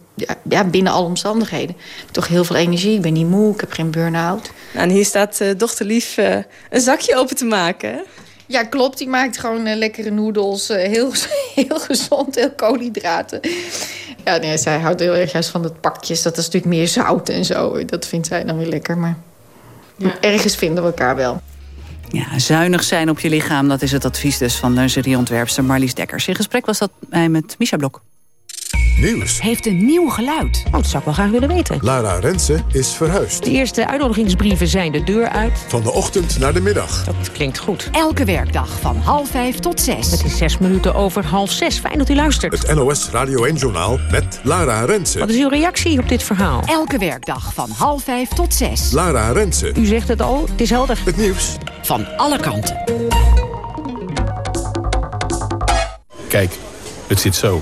ja, binnen alle omstandigheden toch heel veel energie. Ik ben niet moe, ik heb geen burn-out. Nou, en hier staat uh, dochter Lief uh, een zakje open te maken? Ja, klopt. Die maakt gewoon uh, lekkere noedels. Uh, heel, heel gezond, heel koolhydraten. Ja, nee, zij houdt heel erg juist van dat pakjes. Dat is natuurlijk meer zout en zo. Dat vindt zij dan weer lekker. Maar ja. ergens vinden we elkaar wel. Ja, zuinig zijn op je lichaam, dat is het advies dus van lingerieontwerpster Marlies Dekkers. In gesprek was dat met Misha Blok. Nieuws. Heeft een nieuw geluid. Oh, dat zou ik wel graag willen weten. Lara Rensen is verhuisd. De eerste uitnodigingsbrieven zijn de deur uit. Van de ochtend naar de middag. Dat klinkt goed. Elke werkdag van half vijf tot zes. Het is zes minuten over half zes. Fijn dat u luistert. Het NOS Radio 1-journaal met Lara Rensen. Wat is uw reactie op dit verhaal? Elke werkdag van half vijf tot zes. Lara Rensen. U zegt het al, het is helder. Het nieuws. Van alle kanten. Kijk, het zit zo.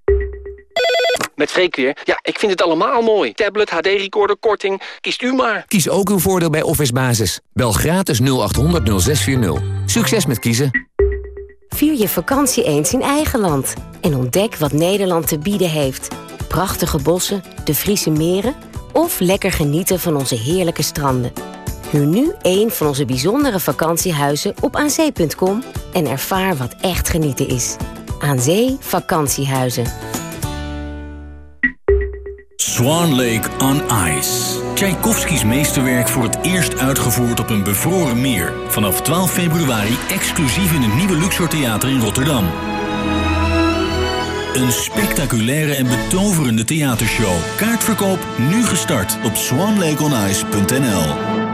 Met Freek weer. Ja, ik vind het allemaal mooi. Tablet, HD-recorder, korting. Kiest u maar. Kies ook uw voordeel bij Office Basis. Bel gratis 0800 0640. Succes met kiezen. Vier je vakantie eens in eigen land. En ontdek wat Nederland te bieden heeft. Prachtige bossen, de Friese meren... of lekker genieten van onze heerlijke stranden. Huur nu een van onze bijzondere vakantiehuizen op aanzee.com... en ervaar wat echt genieten is. Aan Zee Vakantiehuizen. Swan Lake on Ice. Tchaikovskis meesterwerk voor het eerst uitgevoerd op een bevroren meer. Vanaf 12 februari exclusief in het nieuwe Luxor Theater in Rotterdam. Een spectaculaire en betoverende theatershow. Kaartverkoop nu gestart op swanlakeonice.nl.